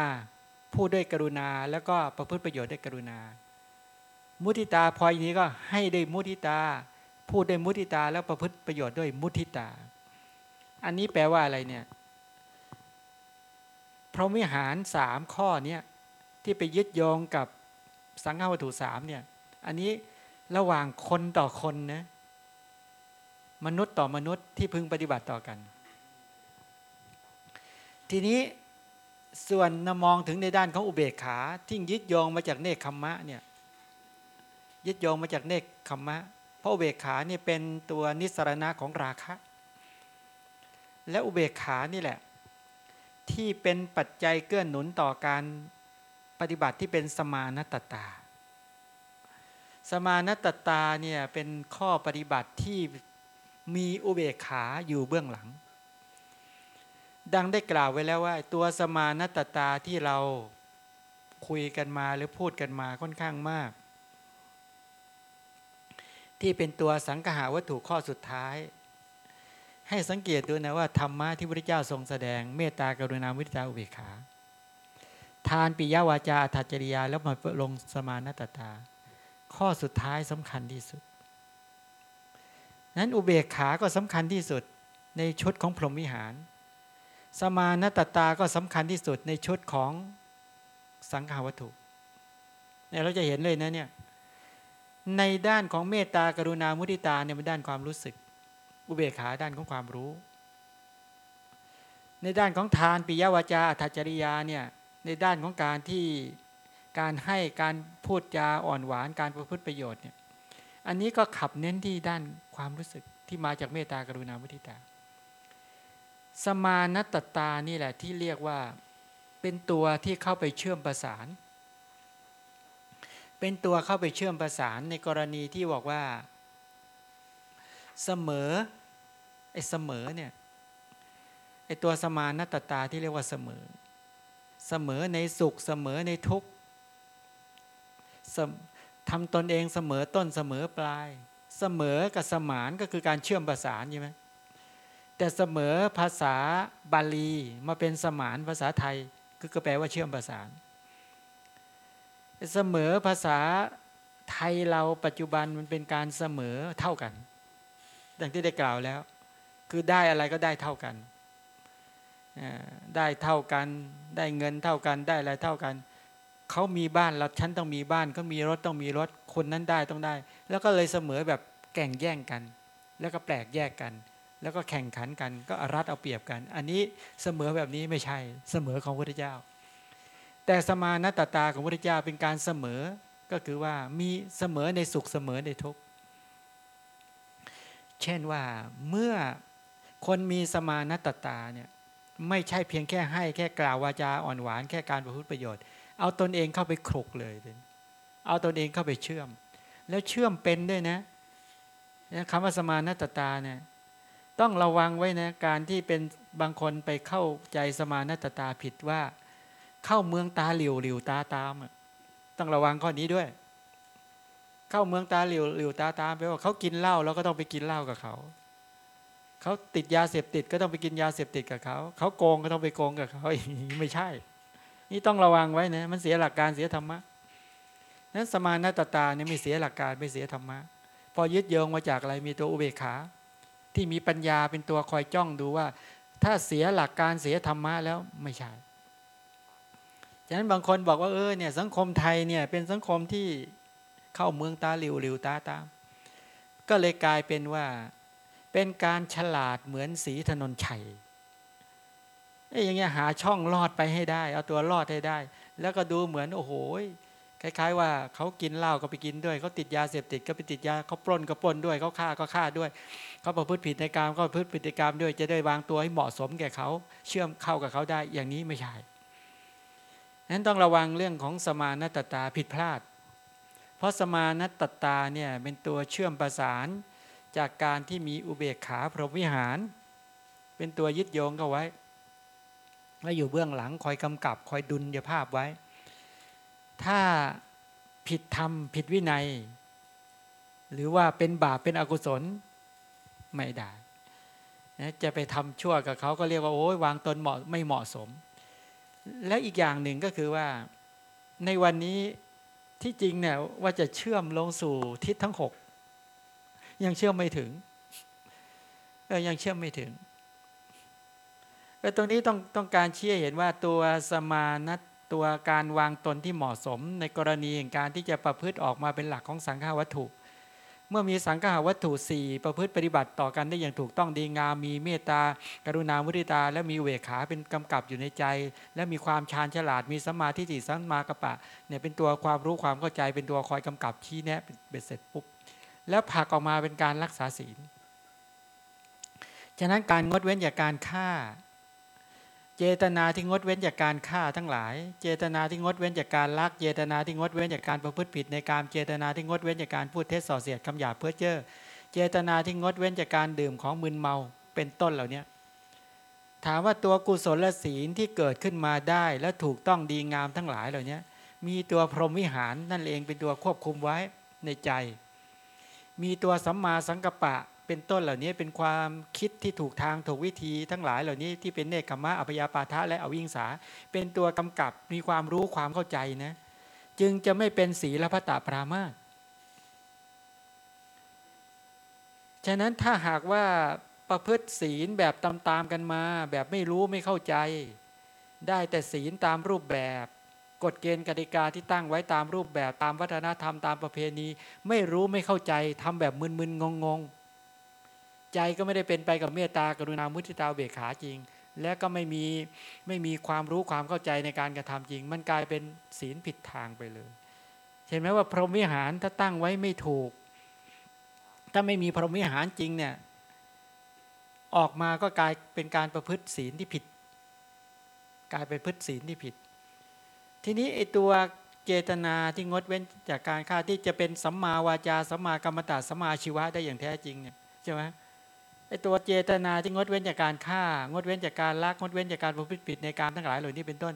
B: พูดด้วยกรุณา แล้วก็ประพฤติประโยชน์ด้วยกรุณา มุทิตาพออย่างนี้ก็ให้ด้วยมุทิตา พูดด้วยมุทิตาแล้วประพฤติประโยชน์ด้วยมุทิตา อันนี้แปลว่าอะไรเนี่ยพรหมวิหารสามข้อเนี้ยที่ไปยึดโยงกับสังฆวัตถุสามเนี่ย อันนี้ระหว่างคนต่อคนนะมนุษย์ต่อมนุษย์ที่พึงปฏิบัติต่อกัน ทีนี้ส่วนนมองถึงในด้านของอุเบกขาที่ยึดโยงมาจากเนคขมมะเนี่ย ยึดโยงมาจากเนคขมมะ เพราะอุเบกขาเนี่ยเป็นตัวนิสรณะของราคะ และอุเบกขานี่แหละ ที่เป็นปัจจัยเกื้อหนุนต่อการปฏิบัติที่เป็นสมานตตา สมานตตาเนี่ยเป็นข้อปฏิบัติที่มีอุเบกขาอยู่เบื้องหลัง ดังได้กล่าวไว้แล้วว่า ตัวสมานตตาที่เราคุยกันมาหรือพูดกันมาค่อนข้างมาก ที่เป็นตัวสังหาวัตถุข้อสุดท้าย ให้สังเกตดูนะว่าธรรมะที่พระเจ้าทรงแสดงเมตตากรุณาวิทยาอุเบกขา ทานปิยวาจาอัตจริยาแล้วมาลงสมานตตา ข้อสุดท้ายสำคัญที่สุด นั้นอุเบกขาก็สำคัญที่สุดในชุดของพรหมวิหาร สมานตตาก็สำคัญที่สุดในชุดของสังขาวัตถุเนี่ยเราจะเห็นเลยนะเนี่ย ในด้านของเมตตากรุณามุทิตาเนี่ยเป็นด้านความรู้สึก อุเบกขาด้านของความรู้ ในด้านของทานปิยวาจาอัตจริยาเนี่ยในด้านของการที่การให้การพูดจาอ่อนหวานการประพฤติประโยชน์เนี่ยอันนี้ก็ขับเน้นที่ด้านความรู้สึกที่มาจากเมตตากรุณามุทิตา สมานตตานี่แหละที่เรียกว่าเป็นตัวที่เข้าไปเชื่อมประสาน เป็นตัวเข้าไปเชื่อมประสานในกรณีที่บอกว่า เสมอไอ้เสมอเนี่ยไอ้ตัวสมานตตาที่เรียกว่าเสมอ เสมอในสุขเสมอในทุกข์ทำตนเองเสมอต้นเสมอปลาย เสมอกับสมานก็คือการเชื่อมประสานใช่ไหมแต่เสมอภาษาบาลีมาเป็นสมานภาษาไทยคือก็แปลว่าเชื่อมประสาน เสมอภาษาไทยเราปัจจุบันมันเป็นการเสมอเท่ากัน ดังที่ได้กล่าวแล้ว คือได้อะไรก็ได้เท่ากัน ได้เท่ากัน ได้เงินเท่ากัน ได้อะไรเท่ากัน เขามีบ้านเราฉันต้องมีบ้านเขามีรถต้องมีรถ คนนั้นได้ต้องได้ แล้วก็เลยเสมอแบบแก่งแย่งกัน แล้วก็แปลกแยกกัน แล้วก็แข่งขันกัน ก็อรัดเอาเปรียบกัน อันนี้เสมอแบบนี้ไม่ใช่ เสมอของพระเจ้า แต่สมานตตาของพระเจ้าเป็นการเสมอก็คือว่ามีเสมอในสุขเสมอในทุกข์เช่นว่าเมื่อคนมีสมานตตาเนี่ยไม่ใช่เพียงแค่ให้แค่กล่าววาจาอ่อนหวานแค่การประพฤติประโยชน์ เอาตนเองเข้าไปคลุกเลย เอาตนเองเข้าไปเชื่อม แล้วเชื่อมเป็นด้วยนะคำว่าสมานตตาเนี่ยต้องระวังไว้นะการที่เป็นบางคนไปเข้าใจสมานตตาผิดว่า เข้าเมืองตาเหลียวเหลียวตาตามต้องระวังข้อนี้ด้วย เข้าเมืองตาเหลียวเหลียวตาตามแปลว่าเขากินเหล้าเราก็ต้องไปกินเหล้ากับเขาเขาติดยาเสพติดก็ต้องไปกินยาเสพติดกับเขาเขาโกงก็ต้องไปโกงกับเขาไม่ใช่ นี่ต้องระวังไว้นะมันเสียหลักการเสียธรรมะนั้นสมานตตาเนี่ยไม่เสียหลักการไม่เสียธรรมะพอยึดโยงมาจากอะไรมีตัวอุเบกขา ที่มีปัญญาเป็นตัวคอยจ้องดูว่า ถ้าเสียหลักการเสียธรรมะแล้วไม่ใช่ ฉะนั้นบางคนบอกว่าเออเนี่ยสังคมไทยเนี่ยเป็นสังคมที่เข้าเมืองตาหลิวหลิวตาตาม ก็เลยกลายเป็นว่าเป็นการฉลาดเหมือนสีถนนชัยไอ้อย่างเงี้ยหาช่องรอดไปให้ได้ เอาตัวรอดให้ได้ แล้วก็ดูเหมือนโอ้โหคล้าย ๆ ว่าเขากินเหล้าก็ไปกินด้วยเขาติดยาเสพติดก็ไปติดยาเขาปล้นก็ปล้นด้วยเขาฆ่าก็ฆ่าด้วยเขาประพฤติผิดในกรรมก็ประพฤติผิดในกรรมด้วย จะได้วางตัวให้เหมาะสมแก่เขาเชื่อมเข้ากับเขาได้อย่างนี้ไม่ใช่ นั้นต้องระวังเรื่องของสมานัตตาผิดพลาด เพราะสมานัตตาเนี่ยเป็นตัวเชื่อมประสานจากการที่มีอุเบกขาพรหมวิหาร เป็นตัวยึดโยงเข้าไว้แล้วอยู่เบื้องหลังคอยกำกับคอยดุลยภาพไว้ ถ้าผิดธรรมผิดวินัย หรือว่าเป็นบาปเป็นอกุศลไม่ได้นะจะไปทำชั่วกับเขาก็เรียกว่าโอ้ยวางตนเหมาะไม่เหมาะสม และอีกอย่างหนึ่งก็คือว่าในวันนี้ที่จริงเนี่ยว่าจะเชื่อมลงสู่ทิศทั้งหกยังเชื่อมไม่ถึงเออยังเชื่อมไม่ถึงแต่ตรงนี้ต้องต้องการเชี้ให้เห็นว่าตัวสมานัตตัวการวางตนที่เหมาะสม ในกรณีแห่งการที่จะประพฤติออกมาเป็นหลักของสังฆาวัตถุ เมื่อมีสังฆาวัตถุสี่ประพฤติปฏิบัติต่อกันได้อย่างถูกต้องดีงาม มีเมตตา กรุณามุทิตา และมีเวขาเป็นกำกับอยู่ในใจ และมีความชาญฉลาดมีสัมมาทิฏฐิสัมมากระปะเนี่ยเป็นตัวความรู้ความเข้าใจเป็นตัวคอยกำกับชี้แนะเบ็ดเสร็จปุ๊บ แล้วผักออกมาเป็นการรักษาศีล ฉะนั้นการงดเว้นจากการฆ่า เจตนาที่งดเว้นจากการฆ่าทั้งหลาย เจตนาที่งดเว้นจากการลัก เจตนาที่งดเว้นจากการประพฤติผิดในการเจตนาที่งดเว้นจากการพูดเท็จส่อเสียดคำหยาบเพื่อเจ้อเจตนาที่งดเว้นจากการดื่มของมึนเมาเป็นต้นเหล่านี้ถามว่าตัวกุศลศีลที่เกิดขึ้นมาได้ และถูกต้องดีงามทั้งหลายเหล่านี้มีตัวพรหมวิหารนั่นเองเป็นตัวควบคุมไว้ในใจ มีตัวสัมมาสังกัปปะ เป็นต้นเหล่านี้เป็นความคิดที่ถูกทางถูกวิธีทั้งหลายเหล่านี้ที่เป็นเนกขมะอัพยาปาทะและอวิงสา เป็นตัวกำกับมีความรู้ความเข้าใจนะ จึงจะไม่เป็นศีลพัตตปรามาฉะนั้นถ้าหากว่าประพฤติศีลแบบตามๆกันมา แบบไม่รู้ไม่เข้าใจ ได้แต่ศีลตามรูปแบบ กฎเกณฑ์กติกาที่ตั้งไว้ตามรูปแบบตามวัฒนธรรมตามประเพณี ไม่รู้ไม่เข้าใจทำแบบมึนๆงงๆ ใจก็ไม่ได้เป็นไปกับเมตตากรุณามุทิตาเบกขาจริง และก็ไม่มีไม่มีความรู้ความเข้าใจในการกระทำจริง มันกลายเป็นศีลผิดทางไปเลย เห็นไหมว่าพรหมวิหารถ้าตั้งไว้ไม่ถูก ถ้าไม่มีพรหมวิหารจริงเนี่ยออกมาก็กลายเป็นการประพฤติศีลที่ผิด กลายเป็นพฤติศีลที่ผิด ทีนี้ไอตัวเจตนาที่งดเว้นจากการฆ่าที่จะเป็นสัมมาวาจาสัมมากรรมตาสัมมาชีวะได้อย่างแท้จริงเนี่ยใช่ไหม ไอตัวเจตนาที่งดเว้นจากการฆ่างดเว้นจากการลักงดเว้นจากการประพฤติผิดในการทั้งหลายเหล่านี้เป็นต้น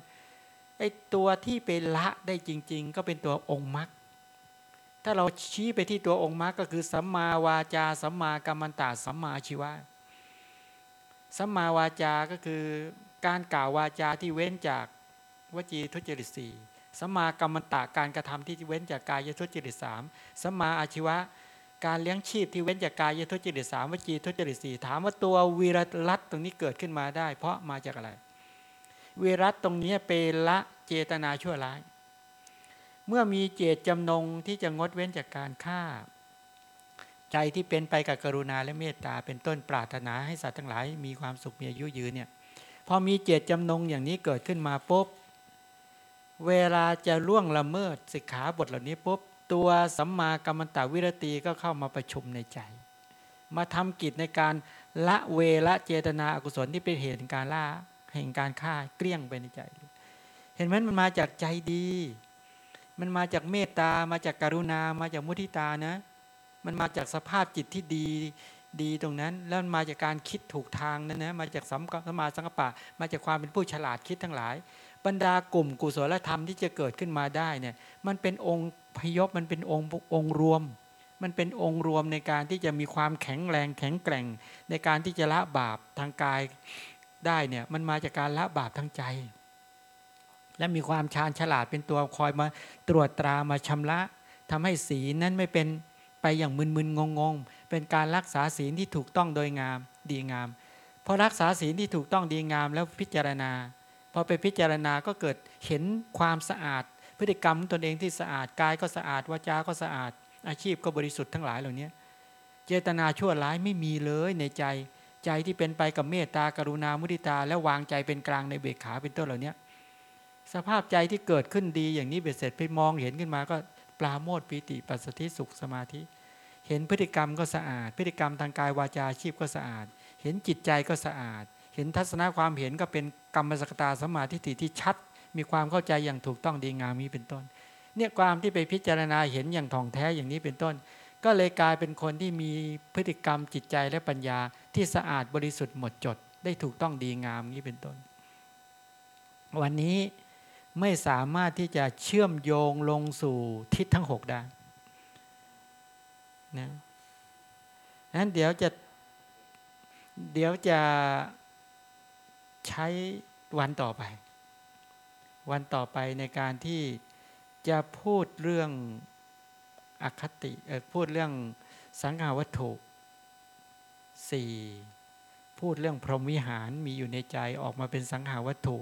B: ไอตัวที่เป็นละได้จริง ๆ ก็เป็นตัวองค์มรรคถ้าเราชี้ไปที่ตัวองค์มรรคก็คือสัมมาวาจาสัมมากรรมตาสัมมาชีวะสัมมาวาจาก็คือการกล่าววาจาที่เว้นจากวจีทุจริตสี่สัมมากรรมตะการกระทำที่เว้นจากกายทุจริตสามสัมมาอาชีวะ การเลี้ยงชีพที่เว้นจากกายทุจริตสามวจีทุจริตสี่ถามว่าตัววีรัตตรงนี้เกิดขึ้นมาได้ เพราะมาจากอะไรวีรัตตรงนี้เป็นละเจตนาชั่วร้าย เมื่อมีเจตจำนงที่จะงดเว้นจากการฆ่า ใจที่เป็นไปกับกรุณาและเมตตาเป็นต้นปรารถนาให้สัตว์ทั้งหลาย มีความสุขมีอายุยืนเนี่ยพอมีเจตจำนงอย่างนี้เกิดขึ้นมาปุ๊บเวลาจะล่วงละเมิดสิกขาบทเหล่านี้ปุ๊บ ตัวสัมมากัมมันตวิรตีก็เข้ามาประชุมในใจ มาทำกิจในการละเวละเจตนาอกุศลที่เป็นเหตุแห่งการล่าแห่งการฆ่าเกลี้ยงไปในใจ เห็นไหมมันมาจากใจดี มันมาจากเมตตา มาจากการุณา มาจากมุทิตานะ มันมาจากสภาพจิตที่ดีดีตรงนั้น แล้วมาจากการคิดถูกทางนั่นนะ มาจากสัมมาสังกปะ มาจากความเป็นผู้ฉลาดคิดทั้งหลาย บรรดากลุ่มกุศลธรรมที่จะเกิดขึ้นมาได้เนี่ยมันเป็นองค์พยพมันเป็นองค์องค์รวม มันเป็นองค์รวมในการที่จะมีความแข็งแรงแข็งแกร่ง ในการที่จะละบาปทางกายได้เนี่ยมันมาจากการละบาปทางใจ และมีความชาญฉลาดเป็นตัวคอยมาตรวจตรามาชำระทำให้สีนั้นไม่เป็นไปอย่างมึนๆงงๆ เป็นการรักษาศีลที่ถูกต้องโดยงามดีงามพอรักษาศีลที่ถูกต้องดีงามแล้วพิจารณา อไปพิจารณาก็เกิดเห็นความสะอาด พฤติกรรมตนเองที่สะอาดกายก็สะอาดวาจาก็สะอาด อาชีพก็บริสุทธิ์ทั้งหลายเหล่านี้เจตนาชั่วร้ายไม่มีเลยในใจใจที่เป็นไปกับเมตตากรุณามุทิตา และวางใจเป็นกลางในเบกขาเป็นต้นเหล่านี้สภาพใจที่เกิดขึ้นดีอย่างนี้เบ็ดเสร็จไปมองเห็นขึ้นมาก็ปราโมทปีติปัสสติสุขสมาธิ เห็นพฤติกรรมก็สะอาด พฤติกรรมทางกายวาจาอาชีพก็สะอาด เห็นจิตใจก็สะอาด ห็นทัศนความเห็นก็เป็นกรรมสกตาสมมาธิฏฐิที่ชัด มีความเข้าใจอย่างถูกต้องดีงามนี้เป็นต้น เนี่ยความที่ไปพิจารณาเห็นอย่างท่องแท้อย่างนี้เป็นต้น ก็เลยกลายเป็นคนที่มีพฤติกรรมจิตใจและปัญญาที่สะอาดบริสุทธิ์หมดจด ได้ถูกต้องดีงามนี้เป็นต้น วันนี้ไม่สามารถที่จะเชื่อมโยงลงสู่ทิศทั้งหกได้นะนั้นเดี๋ยวจะเดี๋ยวจะ ใช้วันต่อไป วันต่อไปในการที่จะพูดเรื่องอคติพูดเรื่องสังหาวัตถุสี่พูดเรื่องพรหมวิหารมีอยู่ในใจออกมาเป็นสังหาวัตถุ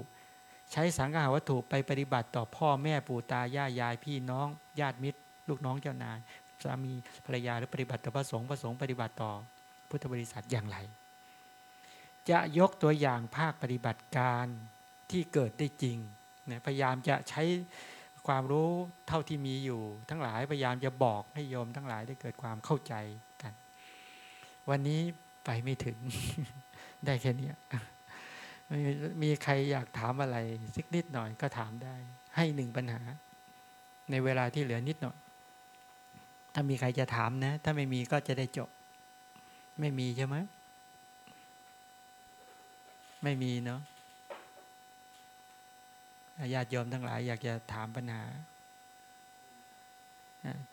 B: ใช้สังหาวัตถุไปปฏิบัติต่อพ่อแม่ปู่ตายายยายพี่น้อง ญาติมิตร ลูกน้องเจ้านายสามีภรรยาหรือปฏิบัติต่อพระสงฆ์พระสงฆ์ปฏิบัติต่อพุทธบริษัทอย่างไร จะยกตัวอย่างภาคปฏิบัติการที่เกิดได้จริงนะพยายามจะใช้ความรู้เท่าที่มีอยู่ ทั้งหลายพยายามจะบอกให้โยมทั้งหลายได้เกิดความเข้าใจกัน วันนี้ไปไม่ถึงได้แค่นี้มมีใครอยากถามอะไรสักนิดหน่อยก็ถามได้ ให้หนึ่งปัญหา ในเวลาที่เหลือนิดหน่อย ถ้ามีใครจะถามนะ ถ้าไม่มีก็จะได้จบ ไม่มีใช่ไหม ไม่มีเนาะญาติโยมทั้งหลาย อยากจะถามปัญหา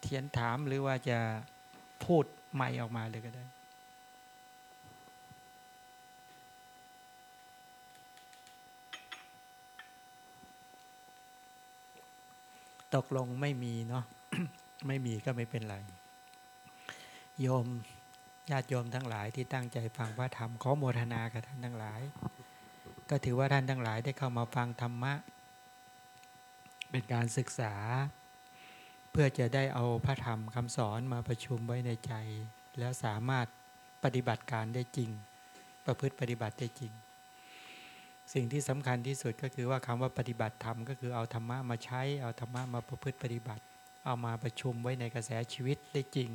B: เทียนถามหรือว่าจะพูดใหม่ออกมาเลยก็ได้ตกลงไม่มีเนาะไม่มีก็ไม่เป็นไร โยม ญาติโยมทั้งหลายที่ตั้งใจฟังพระธรรมขอโมทนากับท่านทั้งหลาย ก็ถือว่าท่านทั้งหลายได้เข้ามาฟังธรรมะ เป็นการศึกษา เพื่อจะได้เอาพระธรรมคำสอนมาประชุมไว้ในใจ แล้วสามารถปฏิบัติการได้จริง ประพฤติปฏิบัติได้จริง สิ่งที่สำคัญที่สุดก็คือว่าคำว่าปฏิบัติธรรมก็คือเอาธรรมะมาใช้เอาธรรมะมาประพฤติปฏิบัติ เอามาประชุมไว้ในกระแสชีวิตได้จริง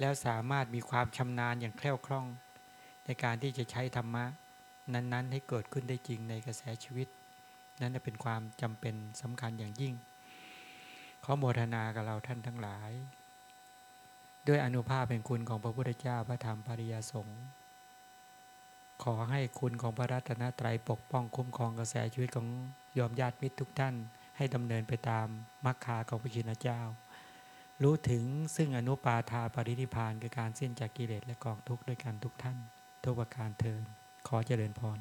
B: แล้วสามารถมีความชำนาญอย่างแคล่วคล่อง ในการที่จะใช้ธรรมะ นั้นๆ ให้เกิดขึ้นได้จริงในกระแสชีวิต นั่นเป็นความจำเป็นสำคัญอย่างยิ่ง ขอโมทนากับเราท่านทั้งหลาย ด้วยอนุภาพเป็นคุณของพระพุทธเจ้าพระธรรมปริยสงฆ์ขอให้คุณของพระรัตนตรัยปกป้องคุ้มครองกระแสชีวิตของยอมญาติมิตรทุกท่าน ให้ดำเนินไปตามมรรคาของพระชินเจ้า รู้ถึงซึ่งอนุปาทาปรินิพานคือการสิ้นจากกิเลสและกองทุกข์ด้วยกันทุกท่าน ทุกประการเทินขอเจริญพร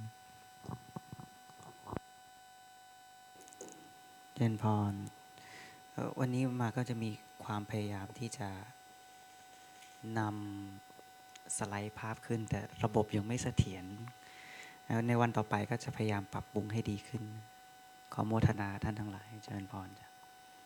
A: เจรเอ่อวันนี้มาก็จะมีความพยายามที่จะนำสไลด์ภาพขึ้น แต่ระบบยังไม่เสถียรแล้วในวันต่อไปก็จะพยายามปรับปรุงให้ดีขึ้น ขอโมทนาท่านทั้งหลาย เจริญพรจ้ะ